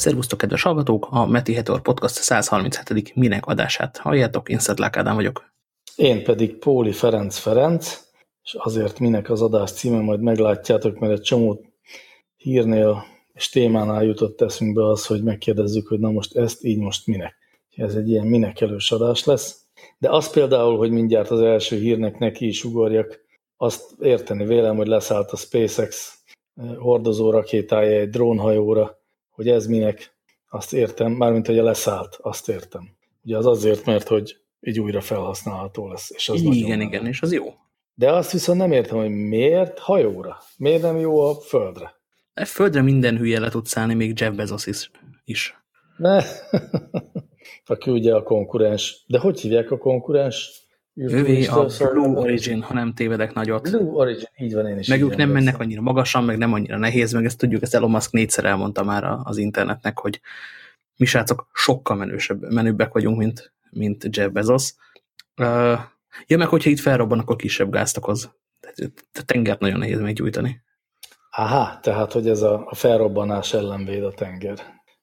Szervusztok, kedves hallgatók! A Meti Hetor Podcast 137. minek adását halljátok. Én Szedlák Ádám vagyok. Én pedig Póli Ferenc Ferenc, és azért minek az adás címe, majd meglátjátok, mert egy csomó hírnél és témánál jutott eszünkbe az, hogy megkérdezzük, hogy na most ezt így most minek. Ez egy ilyen minek elős adás lesz. De az például, hogy mindjárt az első hírnek neki is ugorjak, azt érteni vélem, hogy leszállt a SpaceX hordozó rakétája egy drónhajóra, hogy ez minek, azt értem, mármint hogy a leszállt, azt értem. Ugye az azért, mert hogy így újra felhasználható lesz. És az igen, igen, és az jó. De azt viszont nem értem, hogy miért hajóra? Miért nem jó a földre? A e földre minden hülye le tud szállni, még Jeff Bezos is. is. Ne. Aki ugye a konkurens. De hogy hívják a konkurens? Ővé a Blue Origin, ha nem tévedek nagyot. Blue Origin, így van én is. Meg ők nem mennek annyira magasan, meg nem annyira nehéz, meg ezt tudjuk, ezt Elon Musk négyszer elmondta már az internetnek, hogy mi srácok sokkal menősebb, menőbbek vagyunk, mint, mint Jeff Bezos. Uh, ja, meg hogyha itt felrobban, akkor kisebb gázt okoz. Tehát tengert nagyon nehéz meggyújtani. Aha, tehát, hogy ez a, a felrobbanás ellen véd a tenger.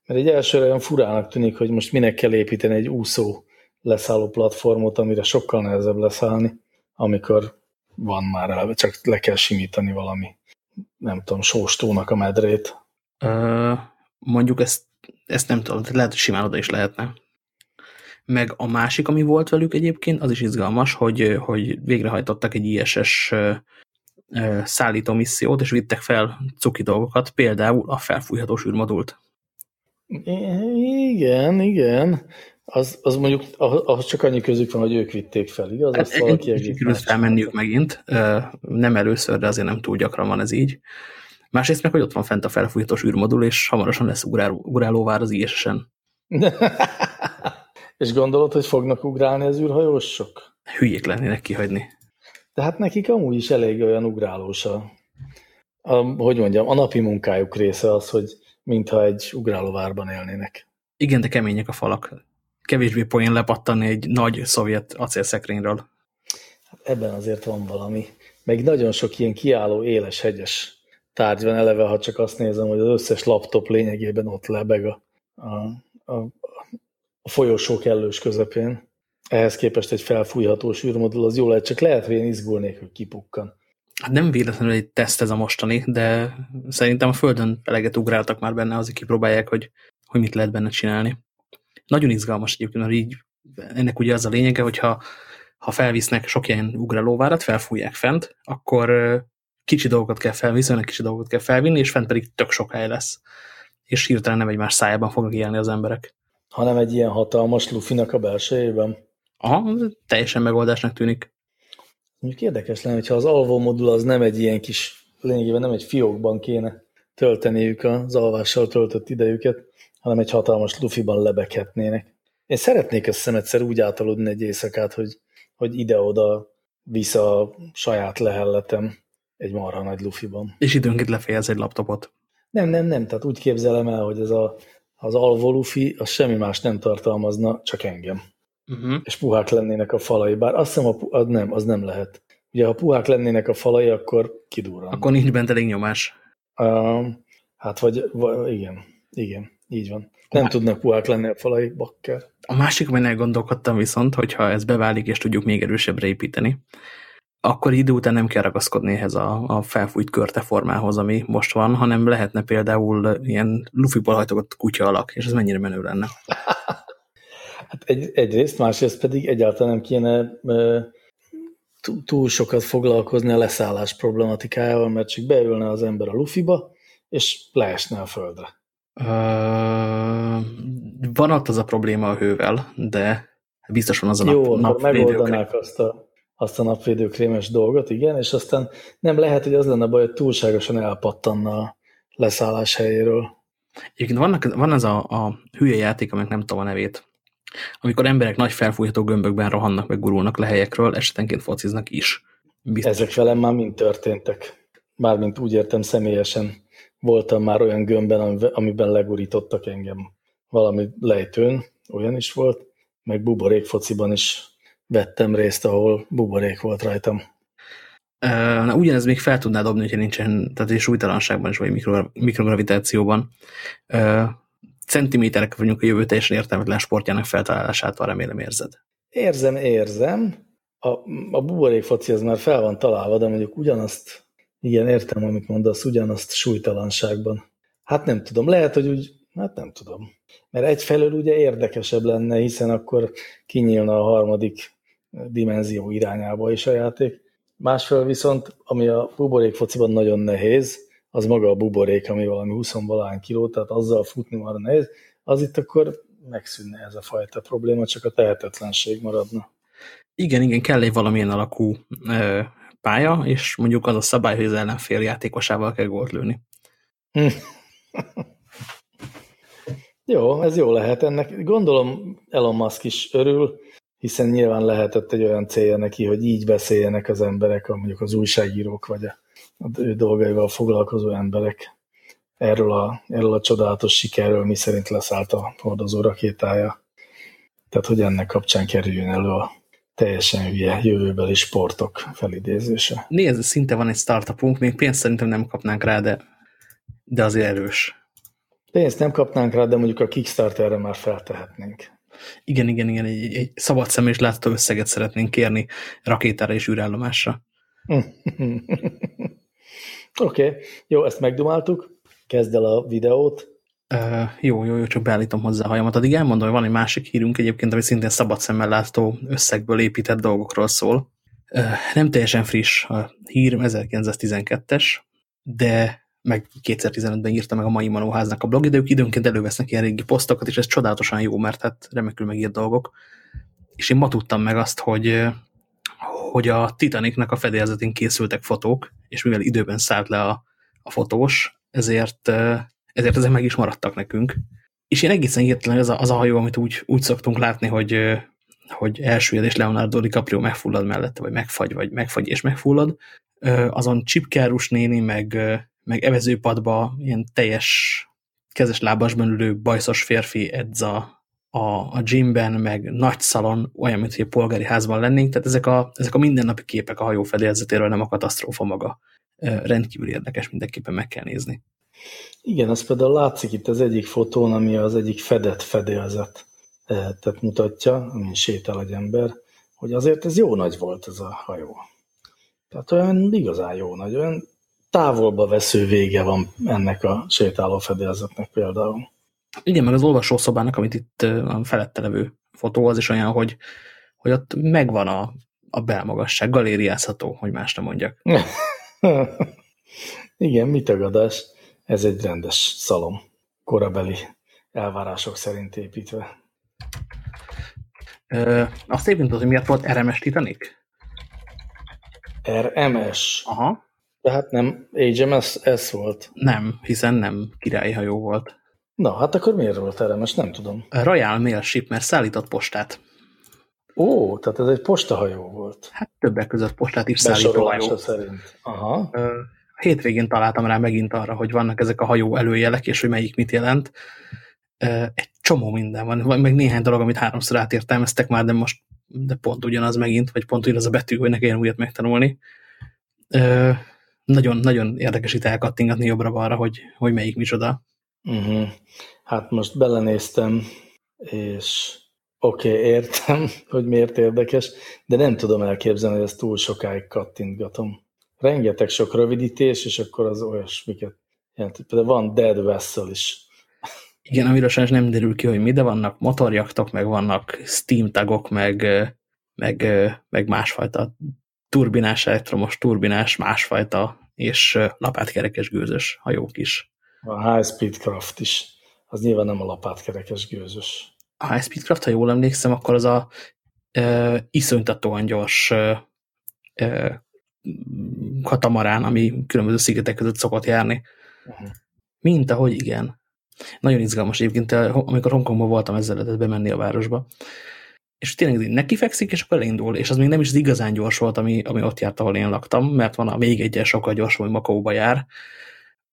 Mert egy elsőre olyan furának tűnik, hogy most minek kell építeni egy úszó leszálló platformot, amire sokkal nehezebb leszállni, amikor van már elve, csak le kell simítani valami, nem tudom, sóstónak a medrét. Ö, mondjuk ezt, ezt nem tudom, lehet, hogy simán oda is lehetne. Meg a másik, ami volt velük egyébként, az is izgalmas, hogy, hogy végrehajtottak egy ISS szállító missziót, és vittek fel cuki dolgokat, például a felfújhatós űrmodult. Igen, igen. Az, az mondjuk, ahhoz csak annyi közük van, hogy ők vitték fel, igaz? Hát, Azt valaki egész felmenniük megint, nem először, de azért nem túl gyakran van ez így. Másrészt meg, hogy ott van fent a felfújhatós űrmodul, és hamarosan lesz ugráló, ugrálóvár az ISS-en. és gondolod, hogy fognak ugrálni az űrhajósok? Hülyék lennének kihagyni. De hát nekik amúgy is elég olyan ugrálós a, a, hogy mondjam, a napi munkájuk része az, hogy mintha egy ugrálóvárban élnének. Igen, de kemények a falak kevésbé poén lepattanni egy nagy szovjet acélszekrényről. Ebben azért van valami. Meg nagyon sok ilyen kiálló, éles, hegyes tárgy van eleve, ha csak azt nézem, hogy az összes laptop lényegében ott lebeg a, a, a, a folyosó kellős közepén. Ehhez képest egy felfújhatós űrmodul az jó lehet, csak lehet, hogy én izgulnék, hogy kipukkan. Hát nem véletlenül egy teszt ez a mostani, de szerintem a Földön eleget ugráltak már benne, azért kipróbálják, hogy, hogy mit lehet benne csinálni. Nagyon izgalmas egyébként, mert így ennek ugye az a lényege, hogyha ha felvisznek sok ilyen ugrálóvárat, felfújják fent, akkor kicsi dolgokat kell felviszeni, kicsi dolgokat kell felvinni, és fent pedig tök sok hely lesz. És hirtelen nem egymás szájában fognak élni az emberek. Hanem egy ilyen hatalmas lufinak a belsejében. Aha, teljesen megoldásnak tűnik. Mondjuk érdekes lenne, hogyha az alvó modul az nem egy ilyen kis, lényegében nem egy fiókban kéne tölteniük az alvással töltött idejüket, hanem egy hatalmas lufiban lebeghetnének. Én szeretnék ezt egyszer úgy átaludni egy éjszakát, hogy, hogy ide-oda vissza a saját lehelletem egy marha nagy lufiban. És időnként lefejez egy laptopot. Nem, nem, nem. Tehát úgy képzelem el, hogy ez a, az alvó lufi, az semmi más nem tartalmazna, csak engem. Uh -huh. És puhák lennének a falai. Bár azt hiszem, a, az nem, az nem lehet. Ugye, ha puhák lennének a falai, akkor kidurran. Akkor nincs bent elég nyomás. Uh, hát vagy, vagy, igen, igen. Így van. Nem a tudnak puhák lenni a falai, bakker. A másik, amin elgondolkodtam viszont, hogyha ez beválik, és tudjuk még erősebbre építeni, akkor idő után nem kell ragaszkodni ehhez a, a felfújt körteformához, ami most van, hanem lehetne például ilyen lufiból hajtogott kutya alak, és ez mennyire menő lenne. hát egy, egyrészt, másrészt pedig egyáltalán nem kéne túl sokat foglalkozni a leszállás problematikájával, mert csak beülne az ember a lufiba, és leesne a földre. Van ott az a probléma a hővel, de biztos van az a nap, Jó, megoldanák azt a, azt a napvédőkrémes dolgot, igen, és aztán nem lehet, hogy az lenne baj, hogy túlságosan elpattanna a leszállás helyéről. Egyébként vannak, van az a, a hülye játék, aminek nem tudom a nevét, amikor emberek nagy felfújható gömbökben rohannak, meg gurulnak le helyekről, esetenként fociznak is. Biztos. Ezek velem már mind történtek. Mármint úgy értem személyesen voltam már olyan gömbben, amiben legurítottak engem valami lejtőn, olyan is volt, meg buborék fociban is vettem részt, ahol buborék volt rajtam. Na, ugyanez még fel tudná dobni, hogyha nincsen, tehát egy súlytalanságban is, vagy mikro, mikrogravitációban. centiméterek vagyunk a jövő teljesen értelmetlen sportjának feltalálásától remélem érzed. Érzem, érzem. A, a buborék foci az már fel van találva, de mondjuk ugyanazt, igen, értem, amit mondasz, ugyanazt súlytalanságban. Hát nem tudom, lehet, hogy úgy, hát nem tudom. Mert egyfelől ugye érdekesebb lenne, hiszen akkor kinyílna a harmadik dimenzió irányába is a játék. Másfelől viszont, ami a buborék fociban nagyon nehéz, az maga a buborék, ami valami 20 valány kiló, tehát azzal futni már nehéz, az itt akkor megszűnne ez a fajta probléma, csak a tehetetlenség maradna. Igen, igen, kell egy valamilyen alakú ö, pálya, és mondjuk az a szabály, hogy az ellenfél játékosával kell gólt lőni. jó, ez jó lehet. Ennek gondolom Elon Musk is örül, hiszen nyilván lehetett egy olyan célja neki, hogy így beszéljenek az emberek, mondjuk az újságírók, vagy a, a ő dolgaival foglalkozó emberek erről a, erről a csodálatos sikerről, mi szerint leszállt a hordozó rakétája. Tehát, hogy ennek kapcsán kerüljön elő a teljesen hülye jövőbeli sportok felidézése. Nézd, szinte van egy startupunk, még pénzt szerintem nem kapnánk rá, de, de azért erős. Pénzt nem kapnánk rá, de mondjuk a Kickstarterre már feltehetnénk. Igen, igen, igen, egy, egy szabad szem és látható összeget szeretnénk kérni rakétára és űrállomásra. Oké, okay. jó, ezt megdumáltuk. Kezd el a videót. Jó, jó, jó, csak beállítom hozzá a hajamat. Addig elmondom, hogy van egy másik hírünk egyébként, ami szintén szabad szemmel látó összegből épített dolgokról szól. Nem teljesen friss a hír, 1912-es, de meg 2015-ben írta meg a mai Manóháznak a blog, de ők időnként elővesznek ilyen régi posztokat, és ez csodálatosan jó, mert hát remekül megírt dolgok. És én ma tudtam meg azt, hogy, hogy a Titanicnak a fedélzetén készültek fotók, és mivel időben szállt le a, a fotós, ezért, ezért ezek meg is maradtak nekünk. És én egészen hirtelen az a, az a hajó, amit úgy, úgy szoktunk látni, hogy, hogy elsüllyed, és Leonardo DiCaprio megfullad mellette, vagy megfagy, vagy megfagy és megfullad, azon Csipkárus néni, meg, meg evezőpadba ilyen teljes kezes lábasban ülő bajszos férfi edz a, a, a gymben, meg nagy szalon, olyan, mint hogy a polgári házban lennénk, tehát ezek a, ezek a mindennapi képek a hajó fedélzetéről, nem a katasztrófa maga. Rendkívül érdekes, mindenképpen meg kell nézni. Igen, ez például látszik itt az egyik fotón, ami az egyik fedett fedélzet tehát mutatja, amin sétál egy ember, hogy azért ez jó nagy volt ez a hajó. Tehát olyan igazán jó nagy, olyan távolba vesző vége van ennek a sétáló fedélzetnek például. Igen, meg az olvasószobának, amit itt a felette levő fotó, az is olyan, hogy, hogy ott megvan a, a belmagasság, galériázható, hogy más nem mondjak. Igen, mit tagadás? Ez egy rendes szalom, korabeli elvárások szerint építve. Ö, azt éppen hogy miért volt RMS Titanic? RMS? Aha. Tehát nem HMS S volt? Nem, hiszen nem királyi hajó volt. Na, hát akkor miért volt RMS? Nem tudom. A Royal Mail Ship, mert szállított postát. Ó, tehát ez egy postahajó volt. Hát többek között postát is szállító hajó. szerint. Aha. Hétvégén találtam rá megint arra, hogy vannak ezek a hajó előjelek, és hogy melyik mit jelent. Egy csomó minden van, van meg néhány dolog, amit háromszor átértelmeztek már, de most de pont ugyanaz megint, vagy pont ugyanaz a betű, hogy ne kelljen újat megtanulni nagyon, nagyon érdekes itt elkattingatni jobbra-balra, hogy, hogy melyik micsoda. Uh mhm. -huh. Hát most belenéztem, és oké, okay, értem, hogy miért érdekes, de nem tudom elképzelni, hogy ezt túl sokáig kattintgatom. Rengeteg sok rövidítés, és akkor az olyasmiket jelent. Például van Dead Vessel is. Igen, amiről sajnos nem derül ki, hogy mi, de vannak motorjaktok, meg vannak Steam tagok, meg, meg, meg másfajta turbinás, elektromos turbinás, másfajta és lapátkerekes gőzös hajók is. A High Speed Craft is. Az nyilván nem a lapátkerekes gőzös. A High Speed Craft, ha jól emlékszem, akkor az a e, iszonytatóan gyors e, katamarán, ami különböző szigetek között szokott járni. Uh -huh. Mint ahogy igen. Nagyon izgalmas egyébként, amikor Hongkongban voltam, ezzel lehetett bemenni a városba és tényleg neki fekszik, és akkor elindul, és az még nem is az igazán gyors volt, ami, ami ott járt, ahol én laktam, mert van a még egyes sokkal gyorsabb, hogy Makaóba jár,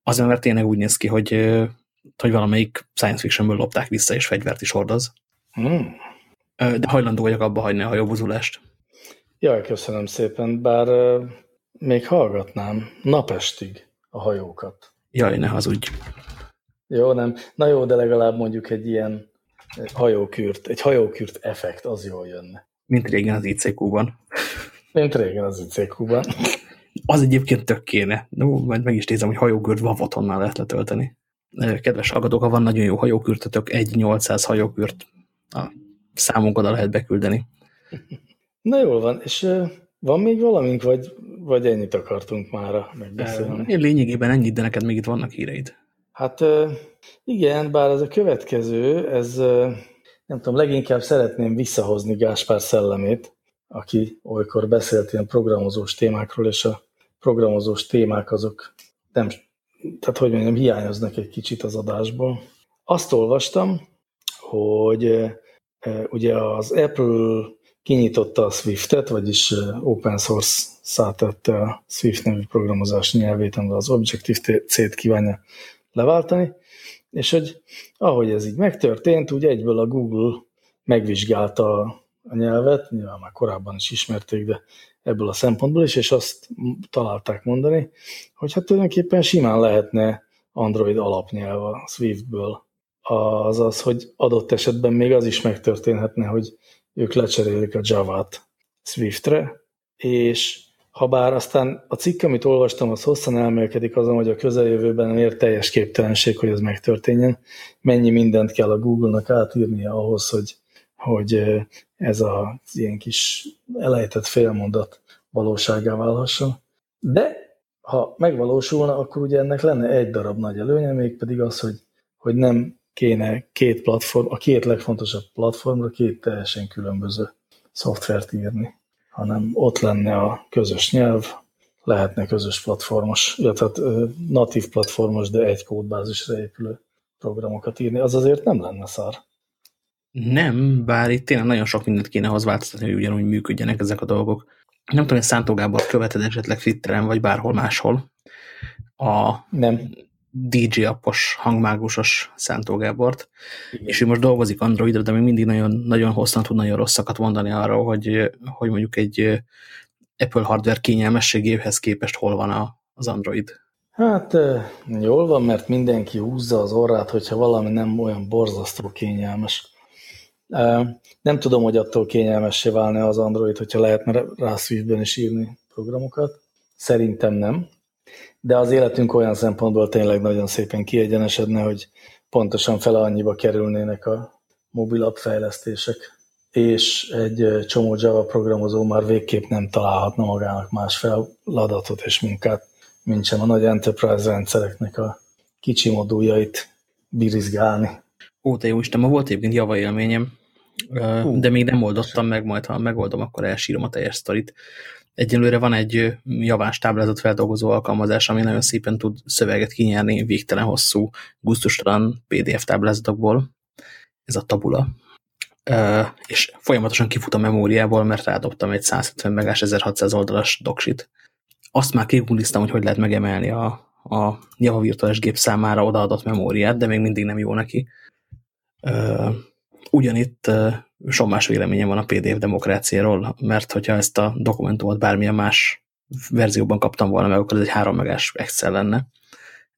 azért, mert tényleg úgy néz ki, hogy, hogy valamelyik science fictionből lopták vissza, és fegyvert is hordoz. Hmm. De hajlandó vagyok abba hagyni a hajóbuzulást. Jaj, köszönöm szépen, bár még hallgatnám napestig a hajókat. Jaj, ne hazudj. Jó, nem. Na jó, de legalább mondjuk egy ilyen hajókürt, egy hajókürt effekt, az jól jönne. Mint régen az ICQ-ban. Mint régen az ICQ-ban. Az egyébként tök kéne. No, majd meg is nézem, hogy hajókürt Vavotonnál lehet letölteni. Kedves hallgatók, ha van nagyon jó hajókürtötök, egy 800 hajókürt a számunk oda lehet beküldeni. Na jól van, és van még valamink, vagy, vagy ennyit akartunk mára megbeszélni? Én lényegében ennyit, de neked még itt vannak híreid. Hát igen, bár ez a következő, ez nem tudom, leginkább szeretném visszahozni Gáspár szellemét, aki olykor beszélt ilyen programozós témákról, és a programozós témák azok nem, tehát hogy mondjam, hiányoznak egy kicsit az adásból. Azt olvastam, hogy ugye az Apple kinyitotta a Swift-et, vagyis open source szátette a Swift nevű programozás nyelvét, amivel az Objective-C-t kívánja leváltani, és hogy ahogy ez így megtörtént, úgy egyből a Google megvizsgálta a nyelvet, nyilván már korábban is ismerték, de ebből a szempontból is, és azt találták mondani, hogy hát tulajdonképpen simán lehetne Android alapnyelv a Swiftből. Az az, hogy adott esetben még az is megtörténhetne, hogy ők lecserélik a Java-t Swiftre, és ha bár aztán a cikk, amit olvastam, az hosszan elmélkedik azon, hogy a közeljövőben ér teljes képtelenség, hogy ez megtörténjen. Mennyi mindent kell a Google-nak átírnia ahhoz, hogy, hogy ez a ilyen kis elejtett félmondat valóságá válhasson. De ha megvalósulna, akkor ugye ennek lenne egy darab nagy előnye, mégpedig az, hogy, hogy nem kéne két platform, a két legfontosabb platformra két teljesen különböző szoftvert írni hanem ott lenne a közös nyelv, lehetne közös platformos, illetve natív platformos, de egy kódbázisra épülő programokat írni, az azért nem lenne szar. Nem, bár itt tényleg nagyon sok mindent kéne ahhoz változtatni, hogy ugyanúgy működjenek ezek a dolgok. Nem tudom, hogy Szántó Gábor követed esetleg Twitteren, vagy bárhol máshol. A nem. DJ appos, hangmágusos Szántó Gábort, Igen. és ő most dolgozik Androidra, de még mindig nagyon, nagyon hosszan tud nagyon rosszakat mondani arról, hogy, hogy mondjuk egy Apple hardware kényelmességéhez képest hol van a, az Android. Hát jól van, mert mindenki húzza az orrát, hogyha valami nem olyan borzasztó kényelmes. Nem tudom, hogy attól kényelmessé válni az Android, hogyha lehetne rá Swiftben is írni programokat. Szerintem nem de az életünk olyan szempontból tényleg nagyon szépen kiegyenesedne, hogy pontosan fele annyiba kerülnének a mobilabb fejlesztések, és egy csomó Java programozó már végképp nem találhatna magának más feladatot és munkát, mint sem a nagy enterprise rendszereknek a kicsi moduljait birizgálni. Ó, te jó Isten, ma volt egyébként Java élményem, de még nem oldottam meg, majd ha megoldom, akkor elsírom a teljes sztorit. Egyelőre van egy javás táblázat feldolgozó alkalmazás, ami nagyon szépen tud szöveget kinyerni végtelen hosszú, gusztustalan PDF táblázatokból. Ez a tabula. És folyamatosan kifut a memóriából, mert rádobtam egy 170 megás 1600 oldalas doksit. Azt már kigugliztam, hogy hogy lehet megemelni a, a Java virtuális gép számára odaadott memóriát, de még mindig nem jó neki. Ugyanitt sommás véleményem van a PDF demokráciáról, mert hogyha ezt a dokumentumot bármilyen más verzióban kaptam volna meg, akkor ez egy három megás Excel lenne,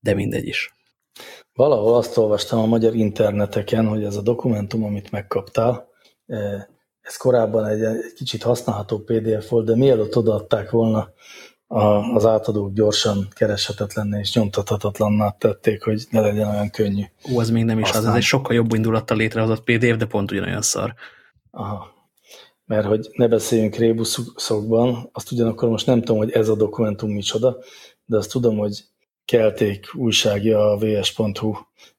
de mindegy is. Valahol azt olvastam a magyar interneteken, hogy ez a dokumentum, amit megkaptál, ez korábban egy, egy kicsit használható PDF volt, de mielőtt odaadták volna az átadók gyorsan kereshetetlenné és nyomtathatatlanná tették, hogy ne legyen olyan könnyű. Ó, az még nem is Aztán... az, ez egy sokkal jobb indulattal létrehozott PDF, de pont ugyanolyan szar. Aha. Mert hogy ne beszéljünk rébuszokban, azt ugyanakkor most nem tudom, hogy ez a dokumentum micsoda, de azt tudom, hogy kelték újságja a vs.hu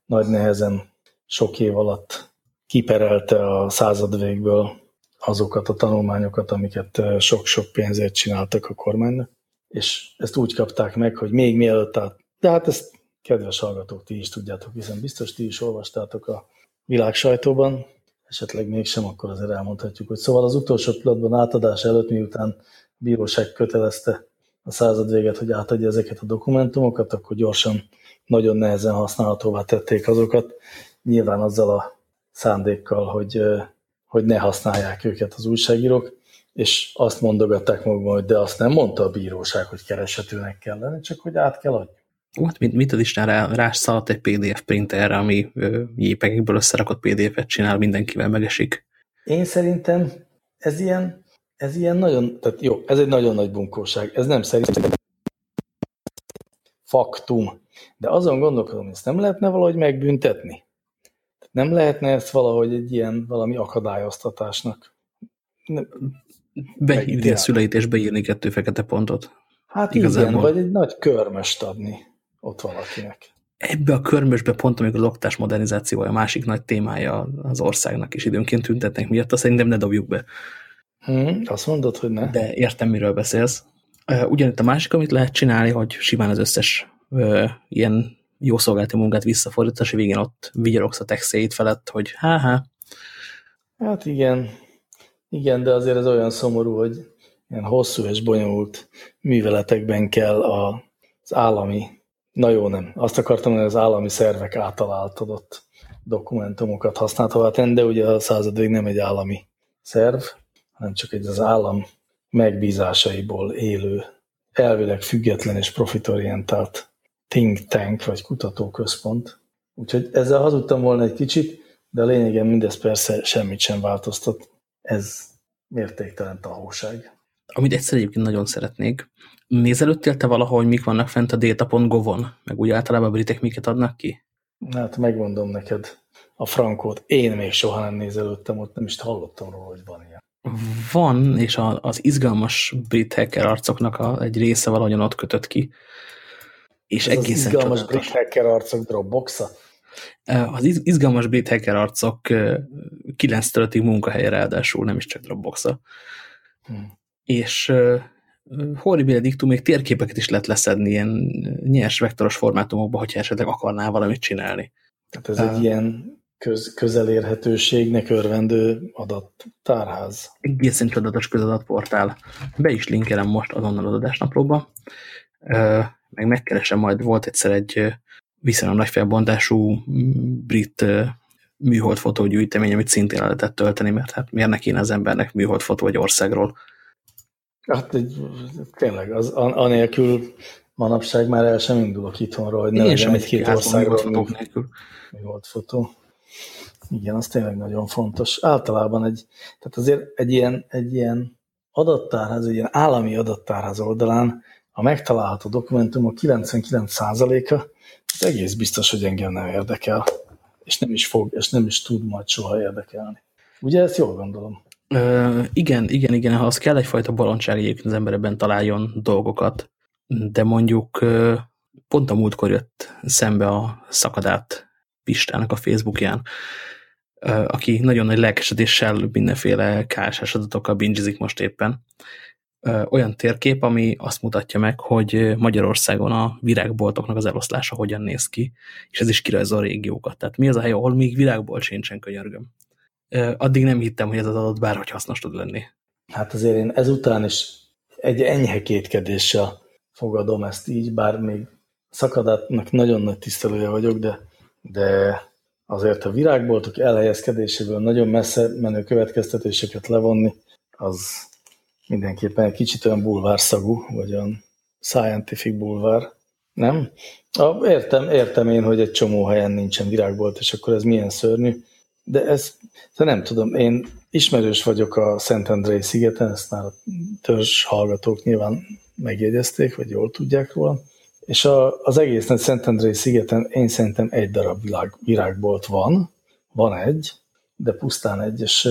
nagy nehezen sok év alatt kiperelte a század végből azokat a tanulmányokat, amiket sok-sok pénzért csináltak a kormánynak, és ezt úgy kapták meg, hogy még mielőtt át, de hát ezt kedves hallgatók, ti is tudjátok, hiszen biztos ti is olvastátok a világ sajtóban, esetleg mégsem, akkor azért elmondhatjuk, hogy szóval az utolsó pillanatban átadás előtt, miután a bíróság kötelezte a század véget, hogy átadja ezeket a dokumentumokat, akkor gyorsan, nagyon nehezen használhatóvá tették azokat, nyilván azzal a szándékkal, hogy, hogy ne használják őket az újságírók, és azt mondogatták magukban, hogy de azt nem mondta a bíróság, hogy kereshetőnek kell lenni, csak hogy át kell adni. Hát mit, mit az Isten rá, rá szaladt egy PDF printerre, ami jépegekből összerakott PDF-et csinál, mindenkivel megesik. Én szerintem ez ilyen, ez ilyen nagyon, tehát jó, ez egy nagyon nagy bunkóság. Ez nem szerintem faktum. De azon gondolkodom, hogy ezt nem lehetne valahogy megbüntetni? Nem lehetne ezt valahogy egy ilyen valami akadályoztatásnak? Beírni a szüleit és beírni kettő fekete pontot. Hát Igazából. igen, vagy egy nagy körmöst adni ott valakinek. Ebbe a körmösbe pont, amikor az oktatás modernizáció a másik nagy témája az országnak, és időnként tüntetnek miatt, azt szerintem ne dobjuk be. Hmm, azt mondod, hogy ne. De értem, miről beszélsz. Ugyanitt a másik, amit lehet csinálni, hogy simán az összes ö, ilyen jó szolgálati munkát visszafordítás, és végén ott vigyorogsz a textjeit felett, hogy há-há. Hát igen, igen, de azért ez olyan szomorú, hogy ilyen hosszú és bonyolult műveletekben kell az állami, na jó nem, azt akartam, hogy az állami szervek által átadott dokumentumokat használható tenni, de ugye a század nem egy állami szerv, hanem csak egy az állam megbízásaiból élő, elvileg független és profitorientált think tank vagy kutatóközpont. Úgyhogy ezzel hazudtam volna egy kicsit, de a lényegen mindez persze semmit sem változtat. Ez mértéktelen tahóság. Amit egyszer egyébként nagyon szeretnék, nézelődtél te valahogy, mik vannak fent a data.gov-on? Meg úgy általában a britek miket adnak ki? Hát megmondom neked a frankót. Én még soha nem nézelődtem ott, nem is hallottam róla, hogy van ilyen. Van, és a, az izgalmas brit hacker arcoknak a, egy része valahogyan ott kötött ki. És Ez egészen az izgalmas brit hacker arcok Dropbox-a? Az izgalmas brit hacker arcok 9 töltig munkahelye ráadásul, nem is csak Dropbox-a. Hmm. És horribile diktum még térképeket is lehet leszedni ilyen nyers vektoros formátumokba, hogyha esetleg akarnál valamit csinálni. Tehát ez uh, egy ilyen köz, közelérhetőségnek örvendő adattárház. Egészen csodatos közadatportál. Be is linkelem most azonnal az adásnaplóba. Uh, meg megkeresem majd, volt egyszer egy viszonylag nagy felbontású brit műhold fotógyűjtemény, amit szintén lehetett tölteni, mert hát miért ne kéne az embernek műhold fotó egy országról? Hát tényleg, az, anélkül manapság már el sem indulok itthonról, hogy ne Én legyen egy-két országról fotók nélkül. Műhold fotó. Igen, az tényleg nagyon fontos. Általában egy, tehát azért egy ilyen, egy ilyen adattárház, egy ilyen állami adattárház oldalán a megtalálható dokumentumok 99%-a az egész biztos, hogy engem nem érdekel, és nem is fog, és nem is tud majd soha érdekelni. Ugye ezt jól gondolom? Ö, igen, igen, igen, ha az kell egyfajta bolondság egyébként az ember ebben találjon dolgokat, de mondjuk pont a múltkor jött szembe a szakadát Pistának a Facebookján, aki nagyon nagy lelkesedéssel mindenféle KSS adatokkal bingizik most éppen, olyan térkép, ami azt mutatja meg, hogy Magyarországon a virágboltoknak az eloszlása hogyan néz ki, és ez is kirajzol a régiókat. Tehát mi az a hely, ahol még virágbolt sincsen, könyörgöm. Addig nem hittem, hogy ez az adat bárhogy hasznos tud lenni. Hát azért én ezután is egy enyhe kétkedéssel fogadom ezt így, bár még szakadátnak nagyon nagy tisztelője vagyok, de, de azért a virágboltok elhelyezkedéséből nagyon messze menő következtetéseket levonni, az mindenképpen egy kicsit olyan bulvárszagú, vagy olyan scientific bulvár, nem? A, értem, értem én, hogy egy csomó helyen nincsen virágbolt, és akkor ez milyen szörnyű, de ez, de nem tudom, én ismerős vagyok a Szentendrei szigeten, ezt már a törzs hallgatók nyilván megjegyezték, vagy jól tudják róla, és a, az egész nagy Szentendrei szigeten én szerintem egy darab virág, virágbolt van, van egy, de pusztán egy, és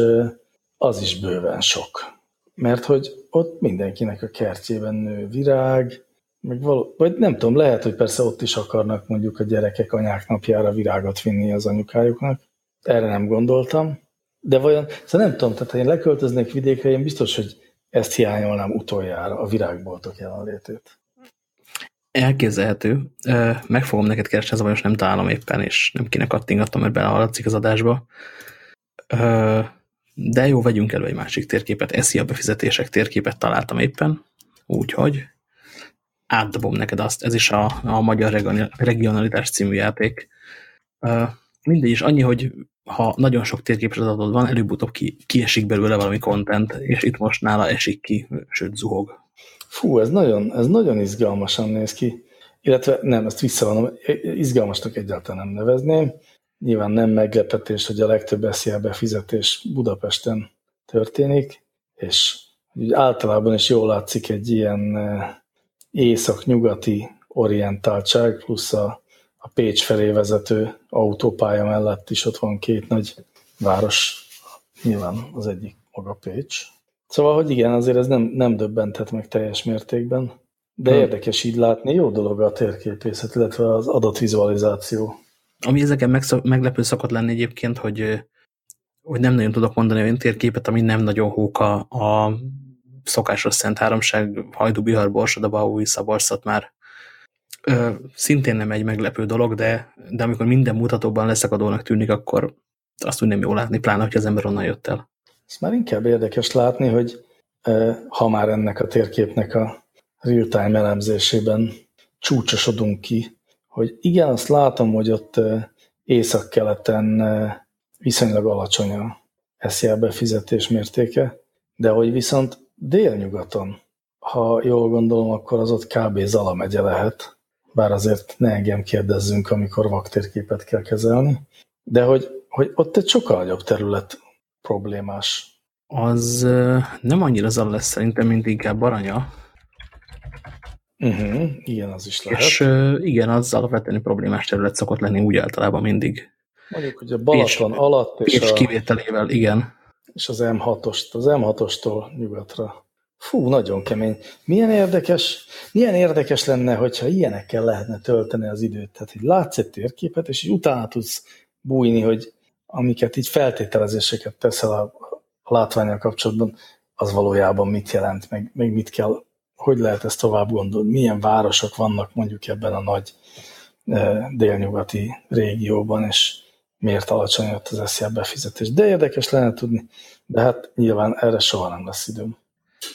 az is bőven sok mert hogy ott mindenkinek a kertjében nő virág, meg való, vagy nem tudom, lehet, hogy persze ott is akarnak mondjuk a gyerekek anyák napjára virágot vinni az anyukájuknak. Erre nem gondoltam. De vajon, szóval nem tudom, tehát ha én leköltöznék vidékre, én biztos, hogy ezt hiányolnám utoljára, a virágboltok jelenlétét. Elképzelhető. Meg fogom neked keresni, ez most nem találom éppen, és nem kéne kattingatnom, mert belehaladszik az adásba. De jó, vegyünk elő egy másik térképet. Eszi a befizetések térképet találtam éppen, úgyhogy átdobom neked azt. Ez is a, a Magyar Regionalitás című játék. Mindegy is annyi, hogy ha nagyon sok térképes adatod van, előbb-utóbb ki, kiesik belőle valami content, és itt most nála esik ki, sőt zuhog. Fú, ez nagyon, ez nagyon izgalmasan néz ki. illetve nem, ezt visszavonom, izgalmasnak egyáltalán nem nevezném. Nyilván nem meglepetés, hogy a legtöbb SZIA befizetés Budapesten történik, és úgy általában is jól látszik egy ilyen észak-nyugati orientáltság, plusz a, a Pécs felé vezető autópálya mellett is ott van két nagy város, nyilván az egyik maga Pécs. Szóval, hogy igen, azért ez nem, nem döbbenthet meg teljes mértékben, de hmm. érdekes így látni, jó dolog a térképészet, illetve az adatvizualizáció. Ami ezeken meglepő szokott lenni egyébként, hogy, hogy nem nagyon tudok mondani olyan térképet, ami nem nagyon hóka a szokásos Szent Háromság, Hajdú, Bihar, Borsod, Baúj, Szaborszat már ö, szintén nem egy meglepő dolog, de, de amikor minden mutatóban leszakadónak tűnik, akkor azt úgy nem jó látni, pláne, hogy az ember onnan jött el. Ez már inkább érdekes látni, hogy ha már ennek a térképnek a real-time elemzésében csúcsosodunk ki, hogy igen, azt látom, hogy ott észak-keleten viszonylag alacsony a SZIA befizetés mértéke, de hogy viszont délnyugaton, ha jól gondolom, akkor az ott kb. Zala megye lehet, bár azért ne engem kérdezzünk, amikor vaktérképet kell kezelni, de hogy, hogy ott egy sokkal nagyobb terület problémás. Az nem annyira Zala lesz szerintem, mint inkább Baranya. Uh mhm, -huh, igen, az is lehet. És igen, az alapvetően problémás terület szokott lenni úgy általában mindig. Mondjuk, hogy a Balaton Pécs, alatt és Pécs a... kivételével, igen és az M6-ost, az M6-ostól nyugatra. Fú, nagyon kemény. Milyen érdekes, milyen érdekes lenne, hogyha ilyenekkel lehetne tölteni az időt. Tehát, hogy látsz egy térképet, és így utána tudsz bújni, hogy amiket így feltételezéseket teszel a, a látványal kapcsolatban, az valójában mit jelent, meg, meg mit kell, hogy lehet ezt tovább gondolni, milyen városok vannak mondjuk ebben a nagy e, délnyugati régióban, és miért alacsony ott az SZIA befizetés. De érdekes lenne tudni, de hát nyilván erre soha nem lesz időm.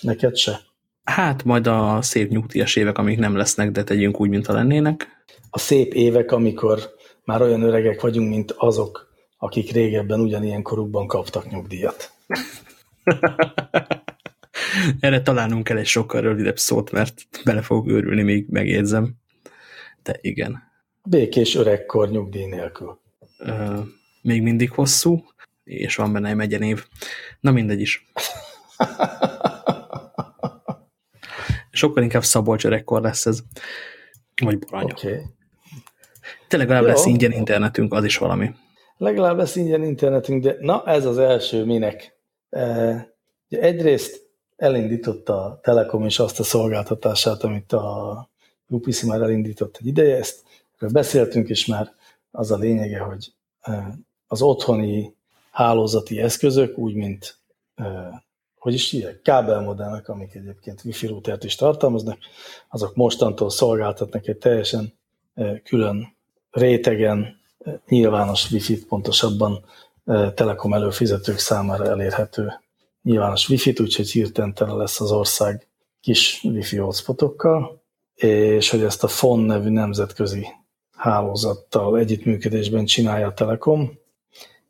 Neked se? Hát majd a szép nyugdíjas évek, amik nem lesznek, de tegyünk úgy, mint a lennének. A szép évek, amikor már olyan öregek vagyunk, mint azok, akik régebben ugyanilyen korukban kaptak nyugdíjat. Erre találnunk kell egy sokkal rövidebb szót, mert bele fogok őrülni, még megjegyzem. De igen. Békés öregkor nyugdíj nélkül még mindig hosszú, és van benne egy megyenév. Na mindegy is. Sokkal inkább Szabolcs öregkor lesz ez. Vagy Boranya. Okay. Te legalább Jó. lesz ingyen internetünk, az is valami. Legalább lesz ingyen internetünk, de na ez az első minek. E, egyrészt elindította a Telekom is azt a szolgáltatását, amit a UPC már elindított egy ideje, ezt beszéltünk, és már az a lényege, hogy az otthoni hálózati eszközök, úgy, mint hogy is hívják, kábelmodellek, amik egyébként wifi routert is tartalmaznak, azok mostantól szolgáltatnak egy teljesen külön rétegen nyilvános wifi-t, pontosabban telekom előfizetők számára elérhető nyilvános wifi-t, úgyhogy hirtelen tele lesz az ország kis wifi hotspotokkal, és hogy ezt a FON nevű nemzetközi hálózattal együttműködésben csinálja a Telekom.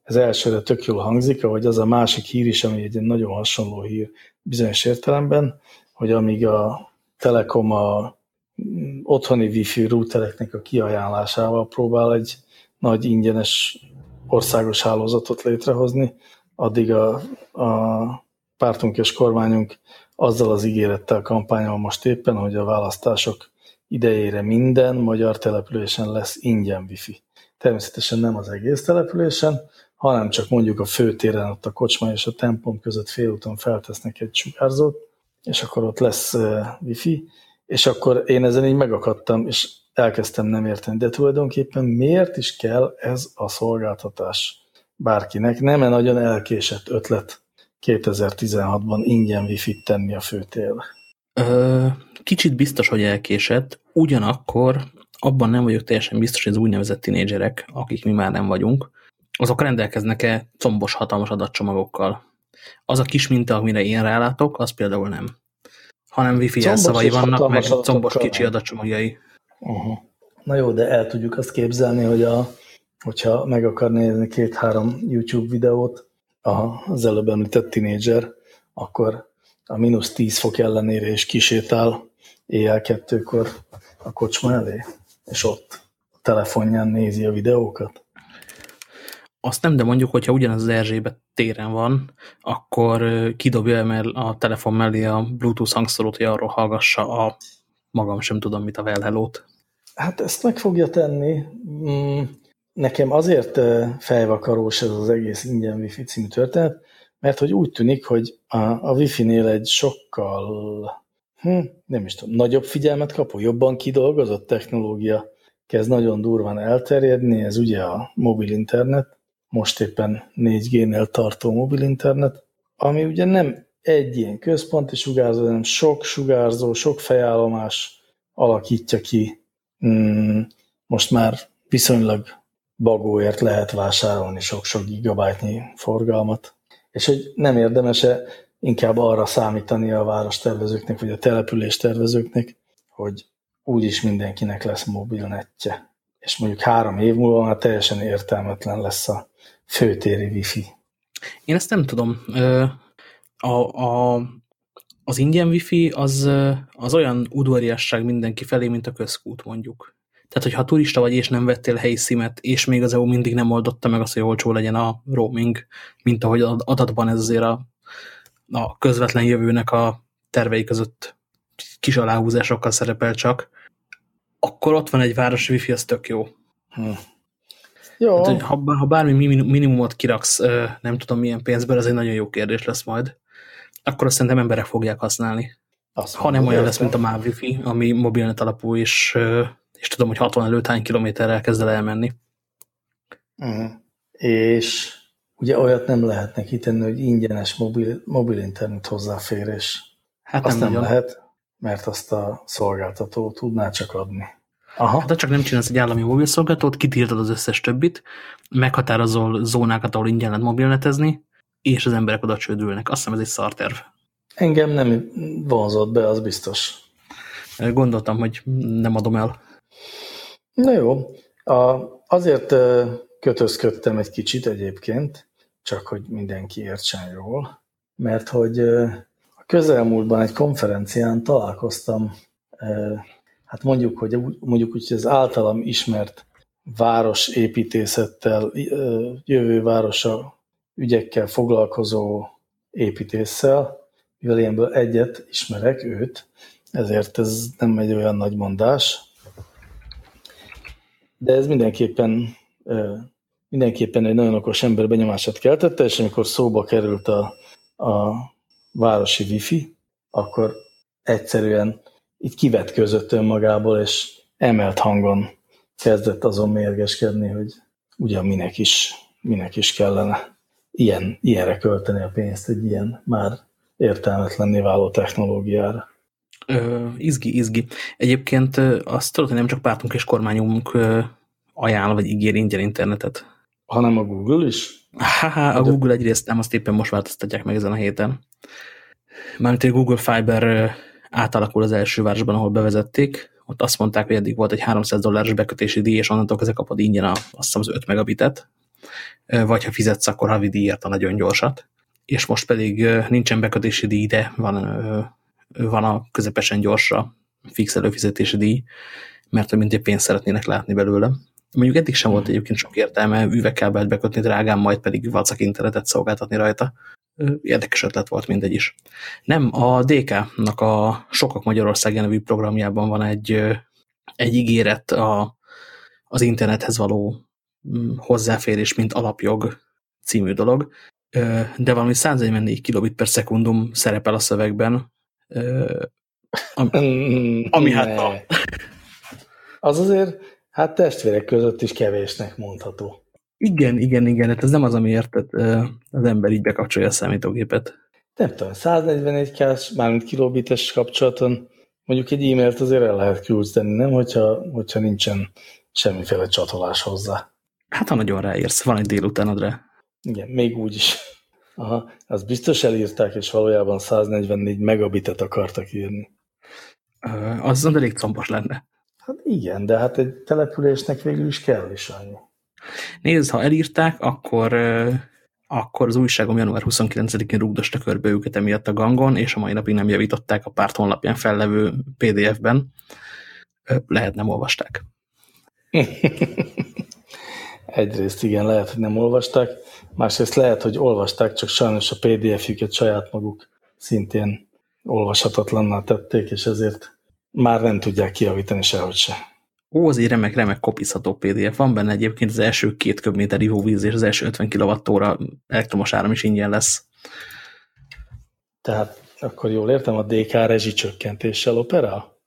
Ez elsőre tök jól hangzik, ahogy az a másik hír is, ami egy nagyon hasonló hír bizonyos értelemben, hogy amíg a Telekom a otthoni wifi routereknek a kiajánlásával próbál egy nagy ingyenes országos hálózatot létrehozni, addig a, a pártunk és kormányunk azzal az ígérettel kampányol most éppen, hogy a választások idejére minden magyar településen lesz ingyen wifi. Természetesen nem az egész településen, hanem csak mondjuk a főtéren, ott a kocsma és a tempom között félúton feltesznek egy sugárzót, és akkor ott lesz wifi, és akkor én ezen így megakadtam, és elkezdtem nem érteni, de tulajdonképpen miért is kell ez a szolgáltatás bárkinek? Nem-e nagyon elkésett ötlet 2016-ban ingyen wifi-t tenni a főtérre? Kicsit biztos, hogy elkésett, ugyanakkor abban nem vagyok teljesen biztos, hogy az úgynevezett tinédzserek, akik mi már nem vagyunk, azok rendelkeznek-e combos hatalmas adatcsomagokkal. Az a kis minta, amire én rálátok, az például nem. Hanem wifi jelszavai vannak, meg combos kicsi adatcsomagjai. Uh -huh. Na jó, de el tudjuk azt képzelni, hogy a, hogyha meg akar nézni két-három YouTube videót az előbb említett tinédzser, akkor a mínusz 10 fok ellenére is kisétál éjjel kettőkor a kocsma elé, és ott a telefonján nézi a videókat? Azt nem, de mondjuk, hogyha ugyanaz az Erzsébet téren van, akkor kidobja el a telefon mellé a Bluetooth hangszórót, hogy arról hallgassa a magam sem tudom mit a Well Hello-t. Hát ezt meg fogja tenni. Mm, nekem azért fejvakarós ez az egész ingyen Wi-Fi című történet, mert hogy úgy tűnik, hogy a, a Wi-Fi-nél egy sokkal, hm, nem is tudom, nagyobb figyelmet kapó, jobban kidolgozott technológia kezd nagyon durván elterjedni, ez ugye a mobil internet, most éppen 4G-nél tartó mobil internet, ami ugye nem egy ilyen központi sugárzó, hanem sok sugárzó, sok fejállomás alakítja ki. Hmm, most már viszonylag bagóért lehet vásárolni sok-sok gigabájtnyi forgalmat. És hogy nem érdemese inkább arra számítani a várostervezőknek, vagy a település tervezőknek, hogy úgyis mindenkinek lesz mobilnetje. És mondjuk három év múlva már teljesen értelmetlen lesz a főtéri wifi. Én ezt nem tudom. A, a, az ingyen wifi az, az olyan udvariasság mindenki felé, mint a közkút mondjuk. Tehát, hogyha turista vagy és nem vettél helyi szimet, és még az EU mindig nem oldotta meg azt, hogy olcsó legyen a roaming, mint ahogy adatban ez azért a, a közvetlen jövőnek a tervei között kis aláhúzásokkal szerepel csak, akkor ott van egy városi wifi, az tök jó. Hm. Jó. Hát, ha, ha bármi minimumot kiraksz, nem tudom milyen pénzből, ez egy nagyon jó kérdés lesz majd. Akkor azt szerintem emberek fogják használni. Azt ha nem olyan lesz, mint a MÁV Wi-Fi, ami mobilnet alapú, és, és tudom, hogy 60 előtt hány kilométerrel kezd el elmenni. Uh mhm. -huh. És ugye olyat nem lehet neki tenni, hogy ingyenes mobil, mobil internet hozzáférés. Hát azt nem, nem lehet, mert azt a szolgáltató tudná csak adni. Aha. Hát csak nem csinálsz egy állami mobilszolgáltatót, kitiltod az összes többit, meghatározol zónákat, ahol ingyen lehet mobilnetezni, és az emberek oda csődülnek. Azt hiszem ez egy szarterv. Engem nem vonzott be, az biztos. Gondoltam, hogy nem adom el. Na jó. A, azért kötözködtem egy kicsit egyébként, csak hogy mindenki értsen jól, mert hogy a közelmúltban egy konferencián találkoztam hát mondjuk, hogy mondjuk úgy, hogy az általam ismert városépítészettel, jövő városa ügyekkel foglalkozó építéssel, mivel ilyenből egyet ismerek, őt, ezért ez nem egy olyan nagy mondás. De ez mindenképpen, mindenképpen egy nagyon okos ember benyomását keltette, és amikor szóba került a, a városi wifi, akkor egyszerűen így kivetközött önmagából, és emelt hangon kezdett azon mérgeskedni, hogy ugyan minek is, minek is kellene ilyen, ilyenre költeni a pénzt, egy ilyen már értelmetlenné váló technológiára. Ö, izgi, izgi. Egyébként azt tudod, hogy nem csak pártunk és kormányunk ajánl, vagy ígér ingyen internetet. Hanem a Google is? Ha, a Google egyrészt nem, azt éppen most változtatják meg ezen a héten. Mármint egy Google Fiber átalakul az első városban, ahol bevezették. Ott azt mondták, hogy eddig volt egy 300 dolláros bekötési díj, és onnantól ezek kapod ingyen a, azt hiszem az 5 megabitet, vagy ha fizetsz, akkor havi díjért a nagyon gyorsat. És most pedig nincsen bekötési díj, de van, van a közepesen gyorsra fix előfizetési díj, mert mint egy pénzt szeretnének látni belőle. Mondjuk eddig sem volt egyébként sok értelme üvegkábelt bekötni drágán, majd pedig vacak internetet szolgáltatni rajta érdekes ötlet volt mindegy is. Nem, a DK-nak a Sokak Magyarország nevű programjában van egy, egy ígéret a, az internethez való mm, hozzáférés, mint alapjog című dolog, de valami 144 kilobit per szekundum szerepel a szövegben, ami, ami hát a... Az azért, hát testvérek között is kevésnek mondható. Igen, igen, igen, hát ez nem az, amiért az ember így bekapcsolja a számítógépet. Nem tudom, 141 k mármint kilobites kapcsolaton mondjuk egy e-mailt azért el lehet küldeni, nem? Hogyha, hogyha nincsen semmiféle csatolás hozzá. Hát ha nagyon ráérsz, van egy délutánod rá. Igen, még úgy is. Aha, az biztos elírták, és valójában 144 megabitet akartak írni. Az elég combos lenne. Hát igen, de hát egy településnek végül is kell is annyi. Nézd, ha elírták, akkor, akkor az újságom január 29-én rúgdosta körbe őket emiatt a gangon, és a mai napig nem javították a párt honlapján fellevő PDF-ben. Lehet nem olvasták. Egyrészt igen, lehet, hogy nem olvasták, másrészt lehet, hogy olvasták, csak sajnos a PDF-jüket saját maguk szintén olvashatatlanná tették, és ezért már nem tudják kijavítani sehogy se. Ó, az egy remek, remek kopizható PDF. Van benne egyébként az első két köbméter ivóvíz és az első 50 kWh elektromos áram is ingyen lesz. Tehát akkor jól értem, a DK rezsi csökkentéssel operál?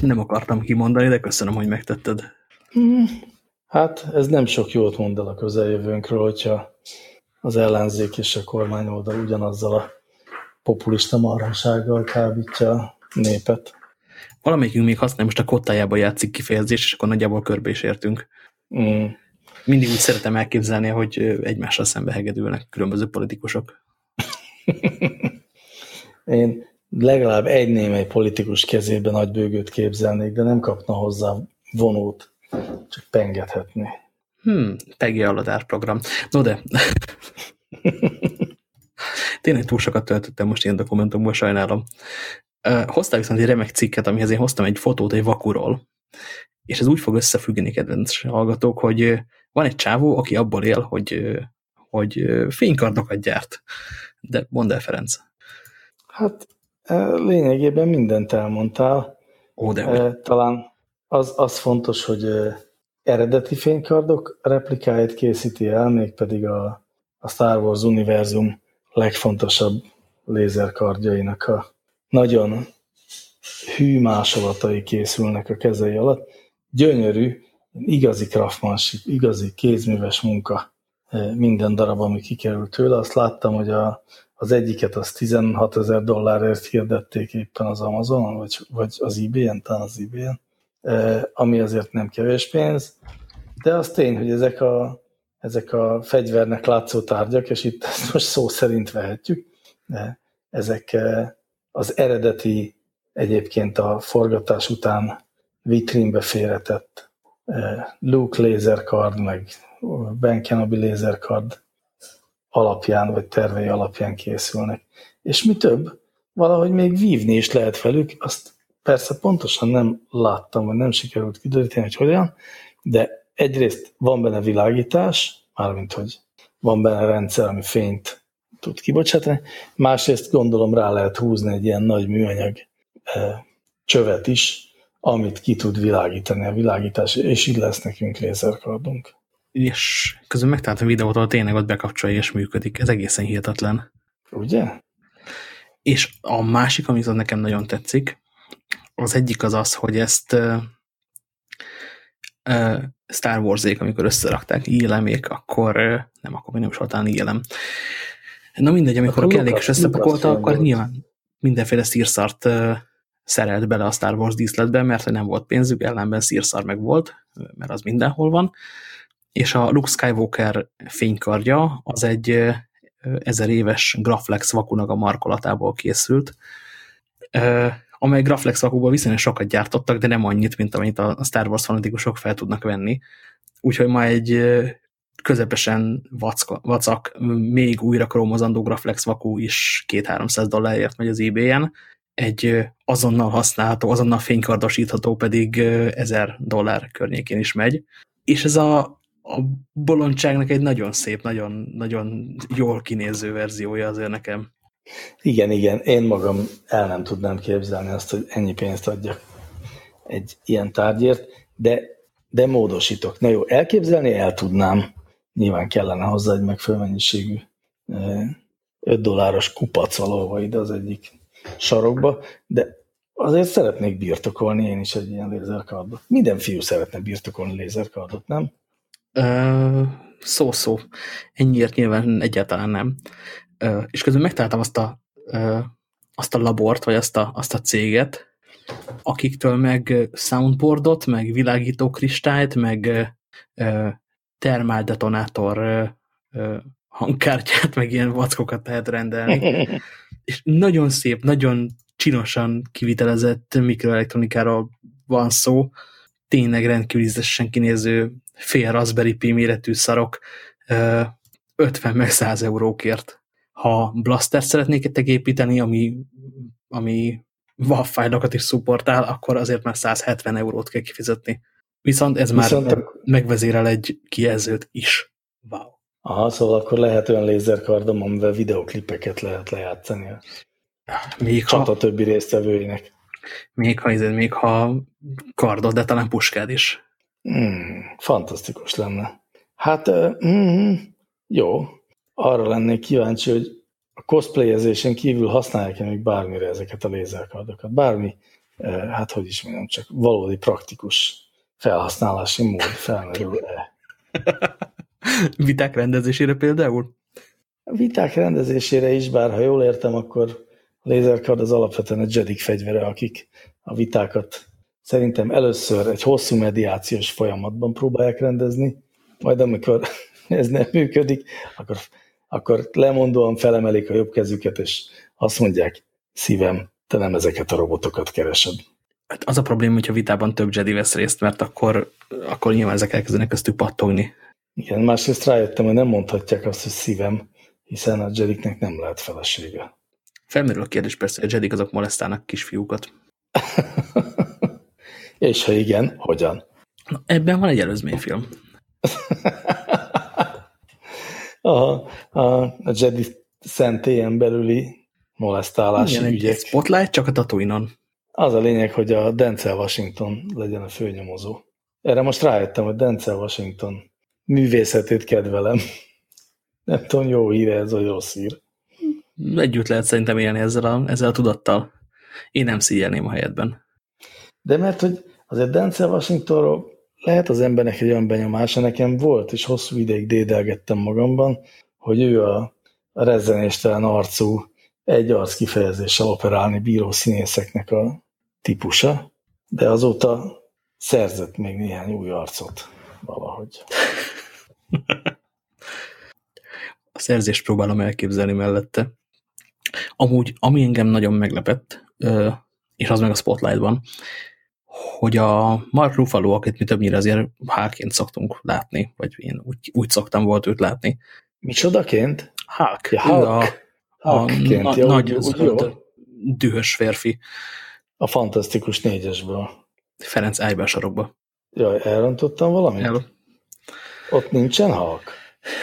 Nem akartam kimondani, de köszönöm, hogy megtetted. Hmm. Hát ez nem sok jót mond el a közeljövőnkről, hogyha az ellenzék és a kormányoldal ugyanazzal a populista marhasággal kábítja a népet. Valamelyikünk még használja most a kottájába játszik kifejezés, és akkor nagyjából körbe is értünk. Mm. Mindig úgy szeretem elképzelni, hogy egymással szembe hegedülnek különböző politikusok. Én legalább egy némely politikus kezében nagy bőgőt képzelnék, de nem kapna hozzá vonót, csak pengethetné. Hmm, Peggy Aladár program. No de, tényleg túl sokat töltöttem most ilyen dokumentumból, sajnálom. Hoztál viszont egy remek cikket, amihez én hoztam egy fotót egy vakuról, és ez úgy fog összefüggeni, kedvenc hallgatók, hogy van egy csávó, aki abból él, hogy, hogy fénykardokat gyárt. De mondd el, Ferenc. Hát lényegében mindent elmondtál. Ó, de Talán az, az fontos, hogy eredeti fénykardok replikáit készíti el, mégpedig a, a Star Wars univerzum legfontosabb lézerkardjainak a nagyon hű másolatai készülnek a kezei alatt. Gyönyörű, igazi craftsmanship, igazi kézműves munka minden darab, ami kikerült tőle. Azt láttam, hogy a, az egyiket az 16 ezer dollárért hirdették éppen az Amazonon, vagy, vagy az eBay-en, talán az eBay-en, ami azért nem kevés pénz, de az tény, hogy ezek a, ezek a fegyvernek látszó tárgyak, és itt ezt most szó szerint vehetjük, de ezek az eredeti egyébként a forgatás után vitrínbe félretett Luke lézerkard, meg Ben Kenobi lézerkard alapján, vagy tervei alapján készülnek. És mi több, valahogy még vívni is lehet velük, azt persze pontosan nem láttam, vagy nem sikerült kideríteni, hogy hogyan, de egyrészt van benne világítás, mármint hogy van benne rendszer, ami fényt tud kibocsátani, másrészt gondolom rá lehet húzni egy ilyen nagy műanyag e, csövet is, amit ki tud világítani a világítás, és így lesz nekünk lézerkardunk. És közben megtaláltam videót, ahol tényleg ott bekapcsolja és működik. Ez egészen hihetetlen. Ugye? És a másik, ami nekem nagyon tetszik, az egyik az az, hogy ezt uh, uh, Star Wars-ék, amikor összerakták ílemék, akkor uh, nem, akkor még nem is voltán ílem. Na mindegy, amikor akkor a kellékes összepakolta, akkor volt. nyilván mindenféle szírszart uh, szerelt bele a Star Wars díszletbe, mert nem volt pénzük, ellenben szírszar meg volt, mert az mindenhol van. És a Luke Skywalker fénykardja az egy ezer éves Graflex vakunak a markolatából készült, amely Graflex vakúból viszonylag sokat gyártottak, de nem annyit, mint amennyit a Star Wars fanatikusok fel tudnak venni. Úgyhogy ma egy közepesen vacka, vacak, még újra kromozandó Graflex vakú is 2-300 dollárért megy az eBay-en, egy azonnal használható, azonnal fénykardosítható pedig 1000 dollár környékén is megy. És ez a, a bolondságnak egy nagyon szép, nagyon, nagyon jól kinéző verziója azért nekem. Igen, igen, én magam el nem tudnám képzelni azt, hogy ennyi pénzt adjak egy ilyen tárgyért, de, de módosítok. Na jó, elképzelni el tudnám, nyilván kellene hozzá egy megfelelő mennyiségű 5 dolláros kupac valahova ide az egyik sarokba, de azért szeretnék birtokolni én is egy ilyen lézerkardot. Minden fiú szeretne birtokolni lézerkardot, nem? Szó-szó. Ennyiért nyilván egyáltalán nem és közben megtaláltam azt a, azt a labort, vagy azt a, azt a céget, akiktől meg soundboardot, meg világító kristályt, meg termáldetonátor hangkártyát, meg ilyen vackokat lehet rendelni. és nagyon szép, nagyon csinosan kivitelezett mikroelektronikáról van szó, tényleg rendkívül ízesen kinéző fél Raspberry Pi méretű szarok, 50 meg 100 eurókért. Ha Blaster szeretnék építeni, ami, ami WAV fájlokat is szupportál, akkor azért már 170 eurót kell kifizetni. Viszont ez Viszont már megvezérel egy kijelzőt is. Wow. Aha, szóval akkor lehet olyan lézerkardom, amivel videoklipeket lehet lejátszani a még csata ha, többi résztvevőinek. Még ha, még ha kardod, de talán puskád is. Mm, fantasztikus lenne. Hát, mm, jó. Arra lennék kíváncsi, hogy a cosplayezésen kívül használják-e még bármire ezeket a lézerkardokat. Bármi, hát hogy is mondjam, csak valódi praktikus felhasználási mód felmerül-e. Viták rendezésére például? A viták rendezésére is, bár ha jól értem, akkor a lézerkard az alapvetően a jedik fegyvere, akik a vitákat szerintem először egy hosszú mediációs folyamatban próbálják rendezni, majd amikor ez nem működik, akkor, akkor lemondóan felemelik a jobb kezüket, és azt mondják, szívem, te nem ezeket a robotokat keresed. Hát az a probléma, hogyha vitában több Jedi vesz részt, mert akkor, akkor nyilván ezek elkezdenek köztük pattogni. Igen, másrészt rájöttem, hogy nem mondhatják azt, hogy szívem, hiszen a Jediknek nem lehet felesége. Felmerül a kérdés persze, hogy a Jedik azok molesztálnak kisfiúkat. És ha igen, hogyan? Na, ebben van egy előzményfilm. a, a, a Jedi szentélyen belüli molesztálási Igen, ügyek. Egy spotlight, csak a Tatooine-on. Az a lényeg, hogy a Denzel Washington legyen a főnyomozó. Erre most rájöttem, hogy Denzel Washington művészetét kedvelem. Nem tudom, jó híre ez, vagy rossz hír. Együtt lehet szerintem élni ezzel a, ezzel a tudattal. Én nem szíjelném a helyetben. De mert, hogy azért Denzel Washingtonról lehet az embernek egy olyan benyomása, nekem volt, és hosszú ideig dédelgettem magamban, hogy ő a, rezzenéstelen arcú, egy arc kifejezéssel operálni bíró színészeknek a típusa, de azóta szerzett még néhány új arcot valahogy. A szerzést próbálom elképzelni mellette. Amúgy, ami engem nagyon meglepett, és az meg a Spotlightban, hogy a Mark Ruffalo, akit mi többnyire azért hálként szoktunk látni, vagy én úgy, úgy szoktam volt őt látni. Micsodaként? Hulk. Ja, Hulk. A, a, a jó, nagy, úgy, úgy dühös férfi. A fantasztikus négyesből. Ferenc Ájbá sarokba. Jaj, elrontottam valamit? El. Ott nincsen Hulk?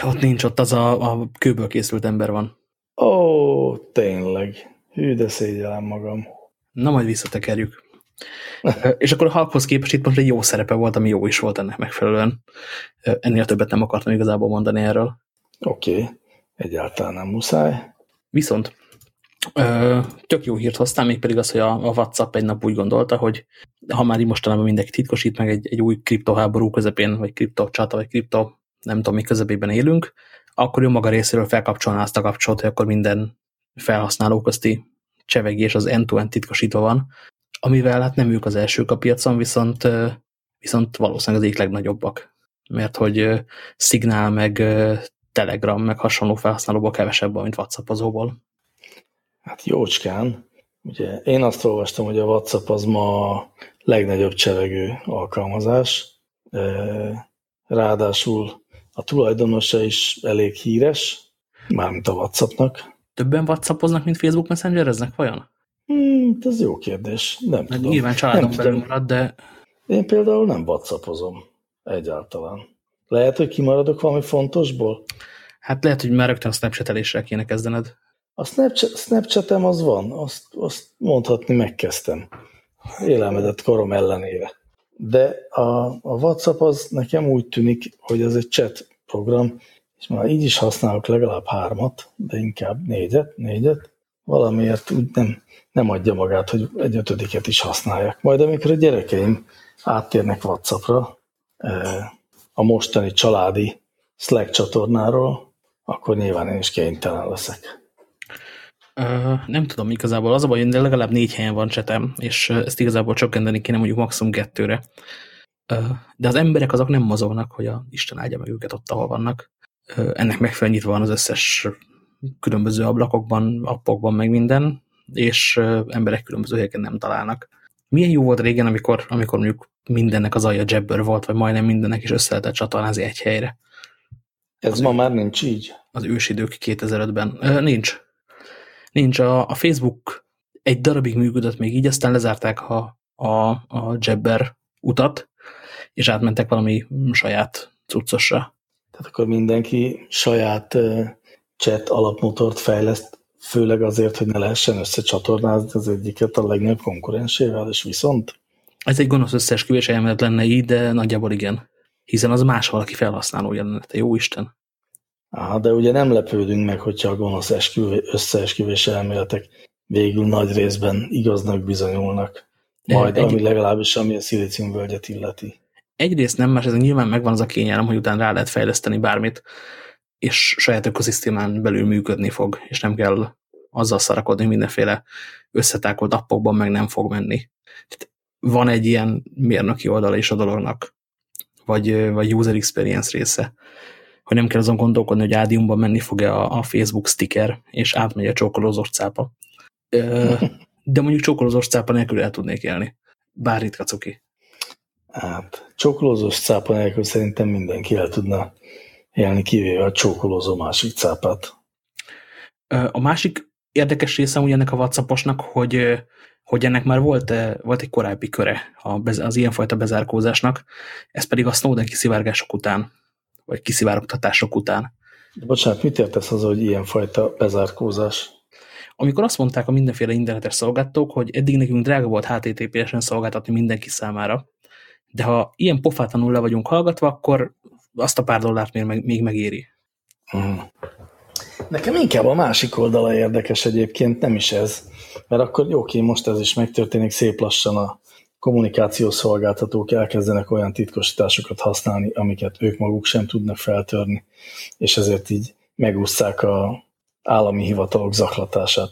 Ott nincs, ott az a, a kőből készült ember van. Ó, tényleg. Hű, de szégyellem magam. Na, majd visszatekerjük. És akkor a Hulkhoz képest itt most egy jó szerepe volt, ami jó is volt ennek megfelelően. Ennél többet nem akartam igazából mondani erről. Oké, okay. egyáltalán nem muszáj. Viszont tök jó hírt hoztam, mégpedig az, hogy a, a WhatsApp egy nap úgy gondolta, hogy ha már így mostanában mindenki titkosít meg egy, egy új kriptoháború közepén, vagy kriptocsata, vagy kripto, nem tudom, mi közepében élünk, akkor ő maga részéről felkapcsolná azt a kapcsolat, hogy akkor minden felhasználó közti csevegés az end-to-end -end titkosítva van, amivel hát nem ők az elsők a piacon, viszont, viszont valószínűleg az egyik legnagyobbak. Mert hogy Signál, meg Telegram, meg hasonló felhasználóból kevesebb, mint WhatsAppozóból. Hát jócskán. Ugye én azt olvastam, hogy a WhatsApp az ma a legnagyobb csevegő alkalmazás. Ráadásul a tulajdonosa is elég híres, mármint a WhatsAppnak. Többen WhatsAppoznak, mint Facebook Messengereznek, vajon? Hmm, ez jó kérdés. Nem Mert tudom. Nyilván családon nem belül marad, de... Én például nem whatsappozom. Egyáltalán. Lehet, hogy kimaradok valami fontosból? Hát lehet, hogy már rögtön a Snapchat-elésre kéne kezdened. A Snapchat, Snapchatem az van, azt, azt mondhatni megkezdtem. Élelmedett korom ellenére. De a, a WhatsApp az nekem úgy tűnik, hogy ez egy chat program, és már így is használok legalább hármat, de inkább négyet, négyet, valamiért úgy nem, nem adja magát, hogy egy ötödiket is használják. Majd amikor a gyerekeim áttérnek WhatsAppra, eh, a mostani családi Slack csatornáról, akkor nyilván én is kénytelen leszek. Uh, nem tudom igazából, az a baj, hogy legalább négy helyen van csetem, és ezt igazából csökkenteni kéne mondjuk maximum kettőre. Uh, de az emberek azok nem mozognak, hogy a Isten áldja meg őket ott, ahol vannak. Uh, ennek megfelelően van az összes különböző ablakokban, appokban, meg minden, és emberek különböző helyeken nem találnak. Milyen jó volt régen, amikor, amikor mondjuk mindennek az alja Jabber volt, vagy majdnem mindennek is össze lehetett csatornázni egy helyre. Ez az ma ő, már nincs így? Az ősidők 2005-ben. Nincs. Nincs. A, a Facebook egy darabig működött még így, aztán lezárták a, a, a Jabber utat, és átmentek valami saját cuccosra. Tehát akkor mindenki saját chat alapmotort fejleszt, főleg azért, hogy ne lehessen összecsatornázni az egyiket a legnagyobb konkurensével, és viszont? Ez egy gonosz összeesküvés elmélet lenne így, de nagyjából igen. Hiszen az más valaki felhasználó jelenete, jó Isten. Aha, de ugye nem lepődünk meg, hogyha a gonosz összeesküvés elméletek végül nagy részben igaznak bizonyulnak. Majd, egy... ami legalábbis ami a szilíciumvölgyet illeti. Egyrészt nem, mert ez nyilván megvan az a kényelem, hogy utána rá lehet fejleszteni bármit, és saját ökoszisztémán belül működni fog, és nem kell azzal szarakodni, mindenféle összetákolt appokban meg nem fog menni. Tehát van egy ilyen mérnöki oldala is a dolognak, vagy, vagy user experience része, hogy nem kell azon gondolkodni, hogy ádiumban menni fog-e a, a Facebook sticker, és átmegy a csókolózós cápa. De mondjuk csókolózós cápa nélkül el tudnék élni. Bár ritka cuki. Hát, csókolózós cápa nélkül szerintem mindenki el tudna élni, kivéve a csókolózó másik cápát. A másik érdekes része ugye ennek a WhatsApposnak, hogy, hogy ennek már volt, volt egy korábbi köre az ilyenfajta bezárkózásnak, ez pedig a Snowden kiszivárgások után, vagy kiszivárogtatások után. De bocsánat, mit értesz az, hogy ilyenfajta bezárkózás? Amikor azt mondták a mindenféle internetes szolgáltatók, hogy eddig nekünk drága volt HTTPS-en szolgáltatni mindenki számára, de ha ilyen pofátlanul le vagyunk hallgatva, akkor azt a pár dollárt még, még megéri. Mm. Nekem inkább a másik oldala érdekes egyébként, nem is ez. Mert akkor jó, ki most ez is megtörténik szép lassan a kommunikációs szolgáltatók elkezdenek olyan titkosításokat használni, amiket ők maguk sem tudnak feltörni, és ezért így megúszszák a állami hivatalok zaklatását.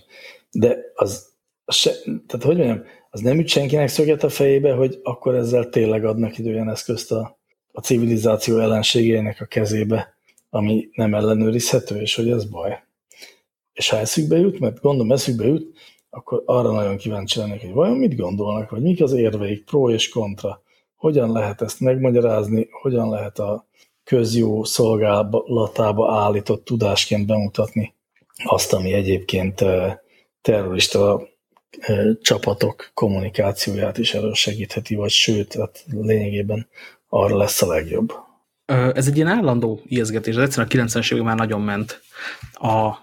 De az se, tehát hogy mondjam, az nem üt senkinek szöget a fejébe, hogy akkor ezzel tényleg adnak egy olyan eszközt a, a civilizáció ellenségének a kezébe, ami nem ellenőrizhető, és hogy ez baj. És ha eszükbe jut, mert gondolom eszükbe jut, akkor arra nagyon kíváncsi lennék, hogy vajon mit gondolnak, vagy mik az érveik, pro és kontra, hogyan lehet ezt megmagyarázni, hogyan lehet a közjó szolgálatába állított tudásként bemutatni azt, ami egyébként terrorista csapatok kommunikációját is elősegítheti, vagy sőt, hát lényegében arra lesz a legjobb. Ez egy ilyen állandó ijeszgetés, ez egyszerűen a 90-es évek már nagyon ment. A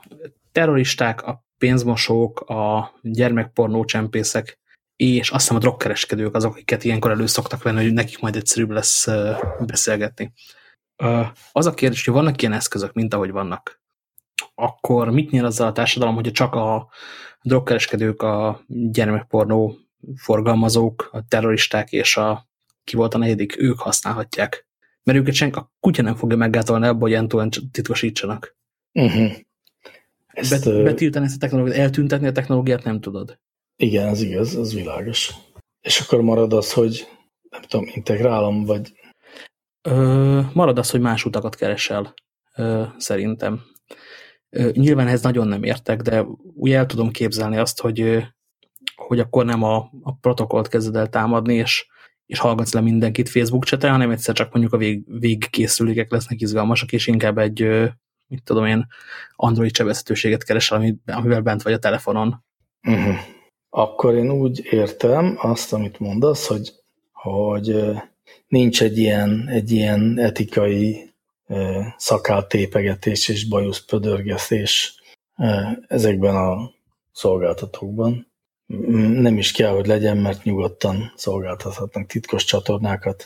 terroristák, a pénzmosók, a gyermekpornó csempészek, és azt hiszem a drogkereskedők azok, akiket ilyenkor elő szoktak venni, hogy nekik majd egyszerűbb lesz beszélgetni. Az a kérdés, hogy vannak ilyen eszközök, mint ahogy vannak, akkor mit nyer azzal a társadalom, hogyha csak a drogkereskedők, a gyermekpornó forgalmazók, a terroristák és a ki volt a negyedik, ők használhatják. Mert őket senki, a kutya nem fogja meggátolni abba, hogy entően titkosítsanak. Uh mhm. -huh. ezt, Bet, betiltani ezt a technológiát, eltüntetni a technológiát nem tudod. Igen, ez igaz, az világos. És akkor marad az, hogy nem tudom, integrálom, vagy... Ö, marad az, hogy más utakat keresel, ö, szerintem. Ö, nyilván ez nagyon nem értek, de úgy el tudom képzelni azt, hogy, hogy akkor nem a, a protokollt kezded el támadni, és és hallgatsz le mindenkit Facebook csetel, hanem egyszer csak mondjuk a vég, végkészülékek lesznek izgalmasak, és inkább egy, mit tudom én, Android sebezhetőséget keresel, amivel bent vagy a telefonon. Uh mhm. -huh. Akkor én úgy értem azt, amit mondasz, hogy, hogy nincs egy ilyen, egy ilyen etikai szakáltépegetés és bajuszpödörgesztés ezekben a szolgáltatókban, nem is kell, hogy legyen, mert nyugodtan szolgáltathatnak titkos csatornákat,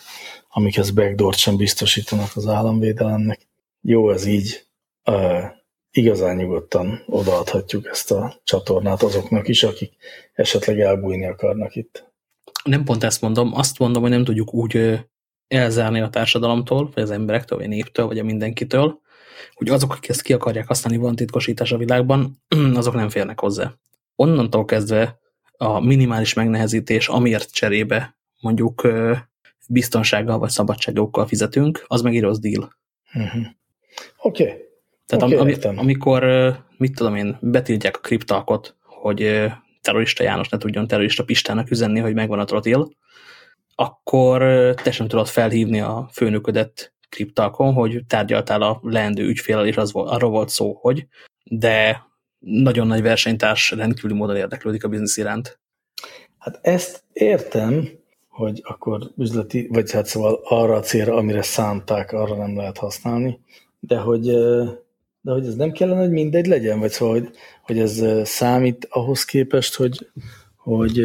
amikhez backdoor sem biztosítanak az államvédelemnek. Jó, ez így. Uh, igazán nyugodtan odaadhatjuk ezt a csatornát azoknak is, akik esetleg elbújni akarnak itt. Nem pont ezt mondom, azt mondom, hogy nem tudjuk úgy elzárni a társadalomtól, vagy az emberektől, vagy a néptől, vagy a mindenkitől, hogy azok, akik ezt ki akarják használni, van titkosítás a világban, azok nem férnek hozzá. Onnantól kezdve a minimális megnehezítés, amiért cserébe mondjuk biztonsággal vagy szabadságokkal fizetünk, az meg rossz deal. Uh -huh. Oké. Okay. Tehát okay, am, értem. amikor, mit tudom én, betiltják a kriptalkot, hogy terrorista János ne tudjon terrorista Pistának üzenni, hogy megvan a trotil, akkor te sem tudod felhívni a főnöködet kriptalkon, hogy tárgyaltál a leendő ügyfélel, és az arról volt szó, hogy, de nagyon nagy versenytárs rendkívüli módon érdeklődik a biznisz iránt. Hát ezt értem, hogy akkor üzleti, vagy hát szóval arra a célra, amire szánták, arra nem lehet használni, de hogy, de hogy ez nem kellene, hogy mindegy legyen, vagy szóval, hogy, hogy ez számít ahhoz képest, hogy, hogy,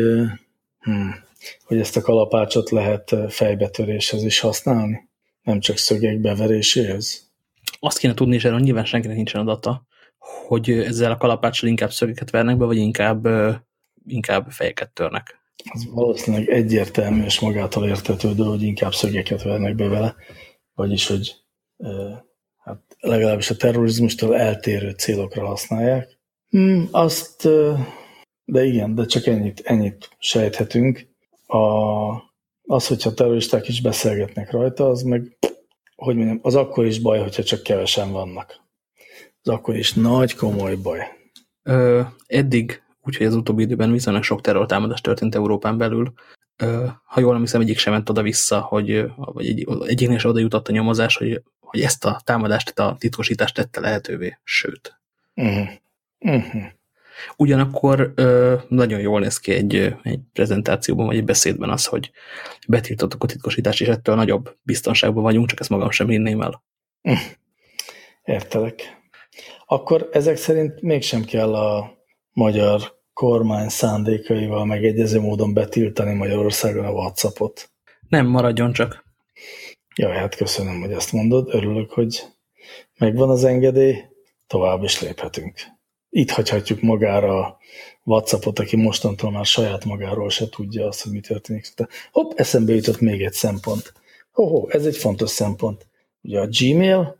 hm, hogy ezt a kalapácsot lehet fejbetöréshez is használni, nem csak szögek beveréséhez. Azt kéne tudni, és erről nyilván senkinek nincsen adata, hogy ezzel a kalapáccsal inkább szögeket vernek be, vagy inkább, inkább fejeket törnek. Az valószínűleg egyértelmű és magától értetődő, hogy inkább szögeket vernek be vele, vagyis, hogy hát legalábbis a terrorizmustól eltérő célokra használják. Hmm, azt, de igen, de csak ennyit, ennyit sejthetünk. A, az, hogyha terroristák is beszélgetnek rajta, az meg, hogy mondjam, az akkor is baj, hogyha csak kevesen vannak. Az akkor is nagy, komoly baj. Ö, eddig, úgyhogy az utóbbi időben viszonylag sok terrortámadás történt Európán belül. Ö, ha jól emlékszem, egyik sem ment oda-vissza, hogy, vagy egy, egyiknél oda jutott a nyomozás, hogy hogy ezt a támadást, a titkosítást tette lehetővé, sőt. Uh -huh. Uh -huh. Ugyanakkor ö, nagyon jól néz ki egy, egy prezentációban, vagy egy beszédben az, hogy betiltottak a titkosítást, és ettől nagyobb biztonságban vagyunk, csak ezt magam sem hinném el. Uh, értelek. Akkor ezek szerint mégsem kell a magyar kormány szándékaival megegyező módon betiltani Magyarországon a WhatsAppot. Nem, maradjon csak. Jaj, hát köszönöm, hogy ezt mondod. Örülök, hogy megvan az engedély. Tovább is léphetünk. Itt hagyhatjuk magára a WhatsAppot, aki mostantól már saját magáról se tudja azt, hogy mi történik. Hopp, eszembe jutott még egy szempont. Hoho, ez egy fontos szempont. Ugye a Gmail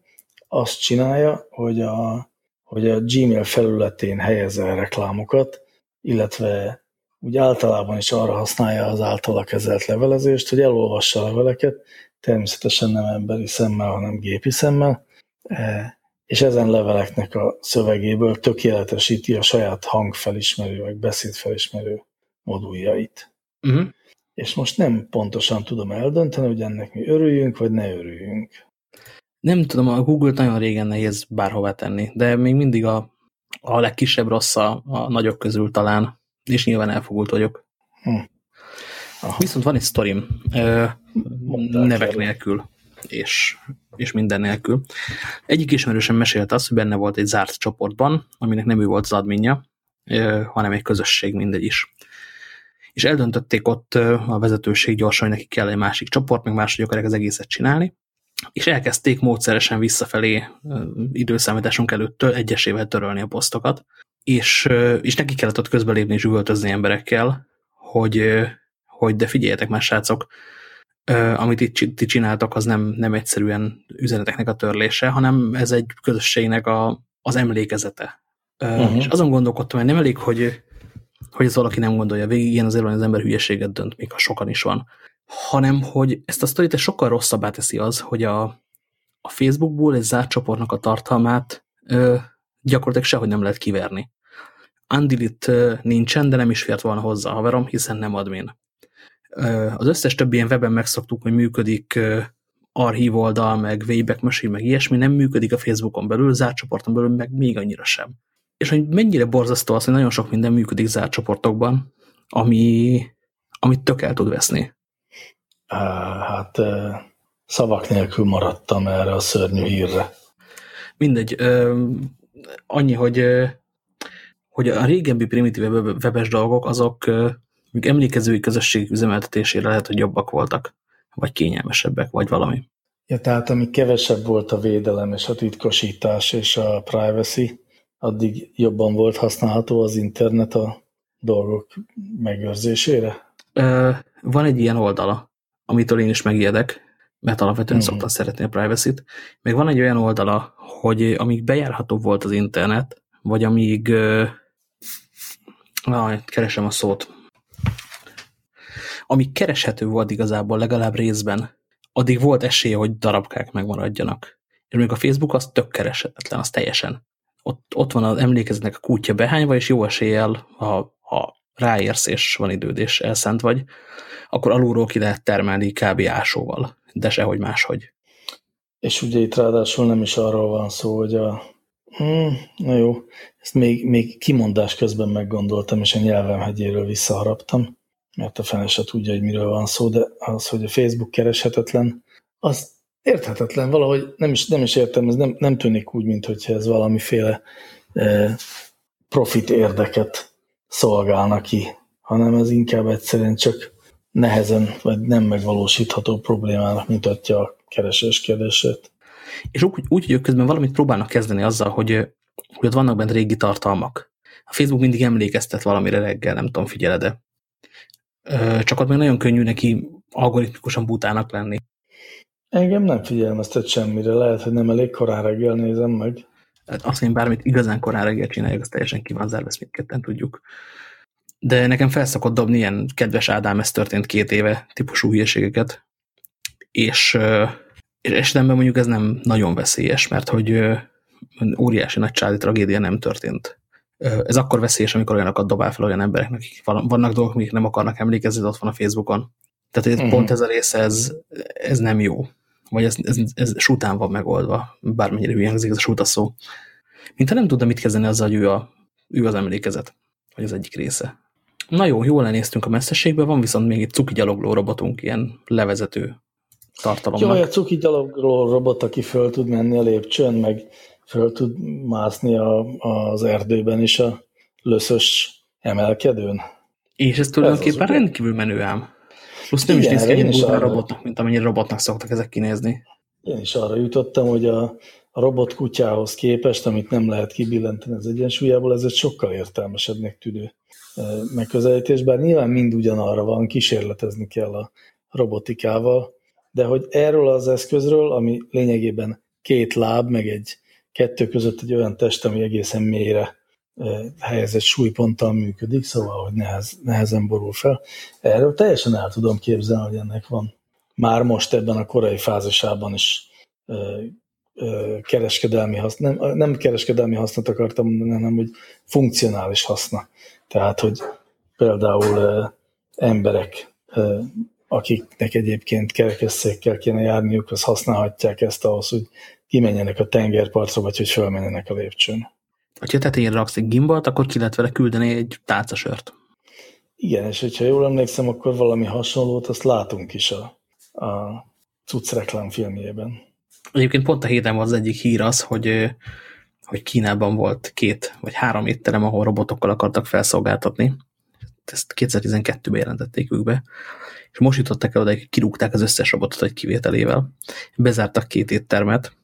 azt csinálja, hogy a, hogy a Gmail felületén helyez el reklámokat, illetve úgy általában is arra használja az általa kezelt levelezést, hogy elolvassa a leveleket, természetesen nem emberi szemmel, hanem gépi szemmel, e, és ezen leveleknek a szövegéből tökéletesíti a saját hangfelismerő, vagy beszédfelismerő moduljait. Uh mhm. -huh. És most nem pontosan tudom eldönteni, hogy ennek mi örüljünk, vagy ne örüljünk. Nem tudom, a Google-t nagyon régen nehéz bárhová tenni, de még mindig a, a legkisebb rossz a, a nagyok közül talán, és nyilván elfogult vagyok. Hm. Aha. Viszont van egy sztorim, nevek kell. nélkül, és, és minden nélkül. Egyik ismerősen mesélt azt, hogy benne volt egy zárt csoportban, aminek nem ő volt az adminja, hanem egy közösség mindegy is. És eldöntötték ott a vezetőség gyorsan, hogy neki kell egy másik csoport, meg máshogy akarják az egészet csinálni, és elkezdték módszeresen visszafelé időszámításunk előttől egyesével törölni a posztokat, és, és neki kellett ott közbelépni és üvöltözni emberekkel, hogy, hogy de figyeljetek már srácok, amit itt ti csináltak, az nem, nem egyszerűen üzeneteknek a törlése, hanem ez egy közösségnek a, az emlékezete. Uh -huh. És azon gondolkodtam, hogy nem elég, hogy, hogy ez valaki nem gondolja végig, ilyen azért van, az ember hülyeséget dönt, még ha sokan is van, hanem hogy ezt a sztorit sokkal rosszabbá teszi az, hogy a, a Facebookból egy zárt csoportnak a tartalmát ö, gyakorlatilag sehogy nem lehet kiverni. Undilit nincsen, de nem is fért volna hozzá a haverom, hiszen nem admin. Az összes többi ilyen webben megszoktuk, hogy működik archív oldal, meg Wayback Machine, meg ilyesmi, nem működik a Facebookon belül, zárt csoporton belül, meg még annyira sem. És hogy mennyire borzasztó az, hogy nagyon sok minden működik zárt csoportokban, ami, amit tök el tud veszni. Hát szavak nélkül maradtam erre a szörnyű hírre. Mindegy, annyi, hogy, hogy a régebbi primitív webes dolgok, azok még emlékezői közösség üzemeltetésére lehet, hogy jobbak voltak, vagy kényelmesebbek, vagy valami. Ja, tehát ami kevesebb volt a védelem és a titkosítás és a privacy, addig jobban volt használható az internet a dolgok megőrzésére? Van egy ilyen oldala, amitől én is megijedek, mert alapvetően hmm. szoktam szeretni a privacy-t. Meg van egy olyan oldala, hogy amíg bejárható volt az internet, vagy amíg na, keresem a szót, ami kereshető volt igazából legalább részben, addig volt esélye, hogy darabkák megmaradjanak. És még a Facebook az tök keresetetlen, az teljesen. Ott, ott van az emlékezetnek a kútja behányva, és jó eséllyel, ha, ha ráérsz, és van időd, és elszent vagy, akkor alulról ki lehet termelni kb. ásóval, de sehogy máshogy. És ugye itt ráadásul nem is arról van szó, hogy a... Hmm, na jó, ezt még, még kimondás közben meggondoltam, és a nyelvem hegyéről visszaharaptam, mert a fene se tudja, hogy miről van szó, de az, hogy a Facebook kereshetetlen, az érthetetlen, valahogy nem is, nem is értem, ez nem, nem tűnik úgy, mint hogyha ez valamiféle eh, profit érdeket szolgálna ki, hanem ez inkább egyszerűen csak nehezen, vagy nem megvalósítható problémának mutatja a keresés kérdését. És úgy, úgy, hogy ők közben valamit próbálnak kezdeni azzal, hogy, hogy ott vannak bent régi tartalmak. A Facebook mindig emlékeztet valamire reggel, nem tudom, figyeled -e. Csak ott meg nagyon könnyű neki algoritmikusan butának lenni. Engem nem figyelmeztet semmire, lehet, hogy nem elég korán reggel nézem meg. Azt én bármit igazán korán reggel csinálják, az teljesen ki van zárva, ezt mindketten tudjuk. De nekem felszokott dobni ilyen kedves Ádám, ez történt két éve típusú hülyeségeket. És, és esetemben mondjuk ez nem nagyon veszélyes, mert hogy óriási nagy csádi tragédia nem történt. Ez akkor veszélyes, amikor olyanokat dobál fel olyan embereknek, akik vannak dolgok, amik nem akarnak emlékezni, ott van a Facebookon. Tehát uh -huh. pont ez a része, ez, ez nem jó. Vagy ez, ez, ez sután van megoldva, bármennyire hülyen hangzik ez a suta szó. Mint ha nem tudna mit kezdeni azzal, hogy ő, a, ő az emlékezet, vagy az egyik része. Na jó, jól lenéztünk a messzességbe, van viszont még egy cuki gyalogló robotunk, ilyen levezető tartalomnak. Jó, a cuki gyalogló robot, aki föl tud menni a lépcsőn, meg föl tud mászni a, az erdőben is a löszös emelkedőn. És ez tulajdonképpen ez rendkívül menő ám. Plusz nem Igen, is néz ki egy arra... robotnak, mint amennyire robotnak szoktak ezek kinézni. Én is arra jutottam, hogy a, a robot kutyához képest, amit nem lehet kibillenteni az egyensúlyából, ez egy sokkal értelmesebbnek tűnő megközelítés, bár nyilván mind ugyanarra van, kísérletezni kell a robotikával, de hogy erről az eszközről, ami lényegében két láb, meg egy kettő között egy olyan test, ami egészen mélyre helyezett súlyponttal működik, szóval, hogy nehez, nehezen borul fel. Erről teljesen el tudom képzelni, hogy ennek van már most ebben a korai fázisában is kereskedelmi haszna, nem, nem kereskedelmi hasznot akartam mondani, hanem hogy funkcionális haszna. Tehát, hogy például emberek, akiknek egyébként kerekesszékkel kéne járniuk, az használhatják ezt ahhoz, hogy kimenjenek a tengerpartra, vagy hogy fölmenjenek a lépcsőn. Ha tetején raksz egy gimbalt, akkor ki lehet vele küldeni egy tálcasört. Igen, és hogyha jól emlékszem, akkor valami hasonlót azt látunk is a, a cucc reklámfilmjében. Egyébként pont a héten az egyik hír az, hogy, hogy Kínában volt két vagy három étterem, ahol robotokkal akartak felszolgáltatni. Ezt 2012-ben jelentették ők be. És most jutottak el oda, hogy kirúgták az összes robotot egy kivételével. Bezártak két éttermet,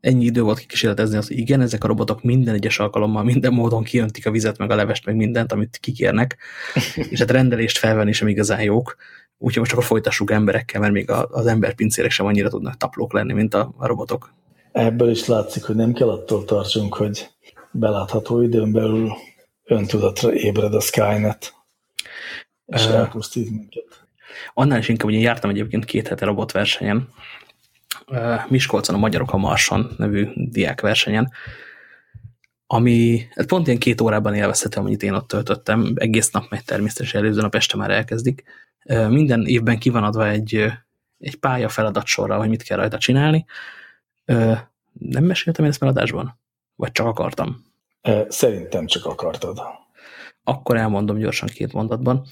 ennyi idő volt kikísérletezni az, hogy igen, ezek a robotok minden egyes alkalommal, minden módon kijöntik a vizet, meg a levest, meg mindent, amit kikérnek, és hát rendelést felvenni sem igazán jók, úgyhogy most akkor folytassuk emberekkel, mert még az emberpincérek sem annyira tudnak taplók lenni, mint a, a robotok. Ebből is látszik, hogy nem kell attól tartsunk, hogy belátható időn belül öntudatra ébred a Skynet, és uh, elpusztít minket. Annál is inkább, hogy én jártam egyébként két hete robotversenyen, Miskolcon a Magyarok a Marson nevű diákversenyen, ami hát pont ilyen két órában élvezhető, amennyit én ott töltöttem. Egész nap megy természetesen, előző nap este már elkezdik. Minden évben ki van adva egy, egy pálya feladatsorra, hogy mit kell rajta csinálni. Nem meséltem én ezt már adásban? Vagy csak akartam? Szerintem csak akartad. Akkor elmondom gyorsan két mondatban.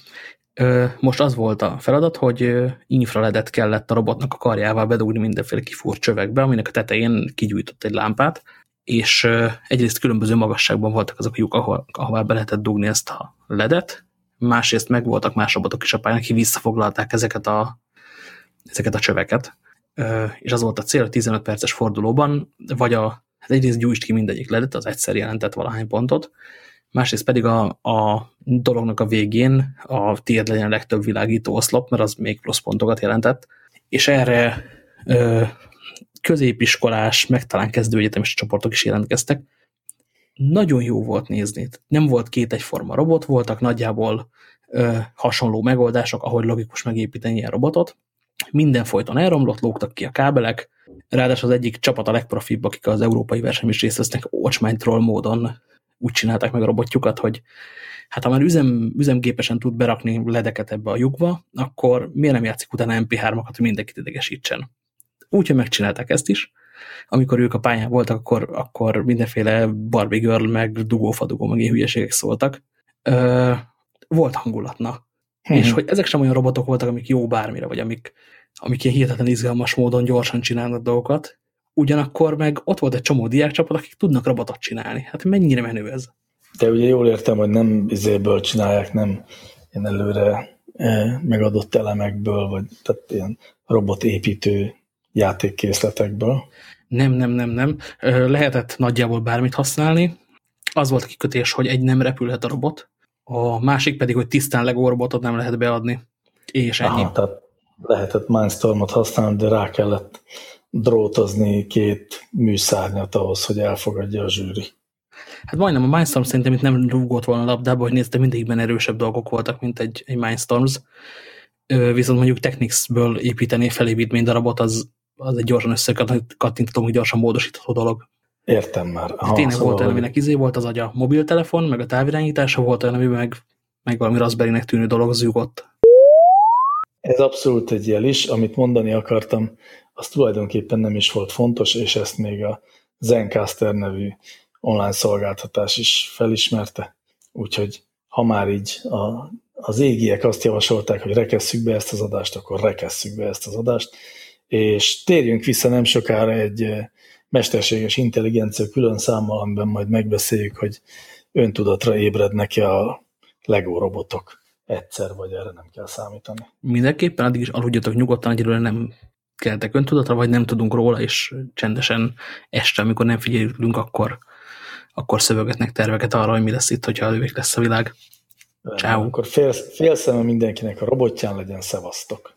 Most az volt a feladat, hogy infraledet kellett a robotnak a karjával bedugni mindenféle kifúrt csövekbe, aminek a tetején kigyújtott egy lámpát, és egyrészt különböző magasságban voltak azok a lyuk, ahol, ahová be lehetett dugni ezt a ledet, másrészt meg voltak más robotok is a pályán, akik visszafoglalták ezeket a, ezeket a csöveket, és az volt a cél, hogy 15 perces fordulóban, vagy a, hát egyrészt gyújtsd ki mindegyik ledet, az egyszer jelentett valahány pontot, másrészt pedig a, a dolognak a végén a tiéd legyen a legtöbb világító oszlop, mert az még plusz pontokat jelentett, és erre ö, középiskolás, meg talán kezdőegyetemes csoportok is jelentkeztek. Nagyon jó volt nézni. Nem volt két egyforma robot, voltak nagyjából ö, hasonló megoldások, ahogy logikus megépíteni ilyen robotot. Minden folyton elromlott, lógtak ki a kábelek, ráadásul az egyik csapat a legprofibb, akik az európai verseny is részt vesznek, ocsmánytroll módon úgy csinálták meg a robotjukat, hogy hát ha már üzem, üzemgépesen tud berakni ledeket ebbe a lyukba, akkor miért nem játszik utána MP3-okat, hogy mindenkit idegesítsen? Úgyhogy megcsinálták ezt is. Amikor ők a pályán voltak, akkor, akkor mindenféle Barbie Girl, meg dugófadugó, meg ilyen hülyeségek szóltak. Ö, volt hangulatna. Hmm. És hogy ezek sem olyan robotok voltak, amik jó bármire, vagy amik, amik ilyen hihetetlen izgalmas módon gyorsan csinálnak dolgokat. Ugyanakkor meg ott volt egy csomó diákcsapat, akik tudnak robotot csinálni. Hát mennyire menő ez? De ugye jól értem, hogy nem izéből csinálják, nem ilyen előre e, megadott elemekből, vagy tehát ilyen robotépítő játékkészletekből. Nem, nem, nem, nem. Lehetett nagyjából bármit használni. Az volt a kikötés, hogy egy nem repülhet a robot, a másik pedig, hogy tisztán Lego robotot nem lehet beadni. És ennyi. Aha, tehát lehetett Mindstormot használni, de rá kellett drótozni két műszárnyat ahhoz, hogy elfogadja a zsűri. Hát majdnem a Mindstorm szerintem itt nem rúgott volna a labdába, hogy nézte, mindegyikben erősebb dolgok voltak, mint egy, egy Mindstorms. Viszont mondjuk Technics-ből építeni felépítmény darabot, az, az egy gyorsan összekattintatom, hogy gyorsan módosítható dolog. Értem már. Aha, Tényleg szóval volt olyan, aminek izé volt az agya mobiltelefon, meg a távirányítása volt olyan, amiben meg, meg valami raspberry tűnő dolog zúgott. Ez abszolút egy jel is, amit mondani akartam, az tulajdonképpen nem is volt fontos, és ezt még a Zencaster nevű online szolgáltatás is felismerte. Úgyhogy ha már így a, az égiek azt javasolták, hogy rekesszük be ezt az adást, akkor rekesszük be ezt az adást, és térjünk vissza nem sokára egy eh, mesterséges intelligencia külön számmal, amiben majd megbeszéljük, hogy öntudatra ébrednek-e a Lego robotok egyszer, vagy erre nem kell számítani. Mindenképpen addig is aludjatok nyugodtan, egyről nem keltek öntudatra, vagy nem tudunk róla, és csendesen este, amikor nem figyelünk, akkor, akkor szövegetnek terveket arra, hogy mi lesz itt, hogyha elővék lesz a világ. Ciao. Akkor fél, fél szeme mindenkinek a robotján legyen, szevasztok!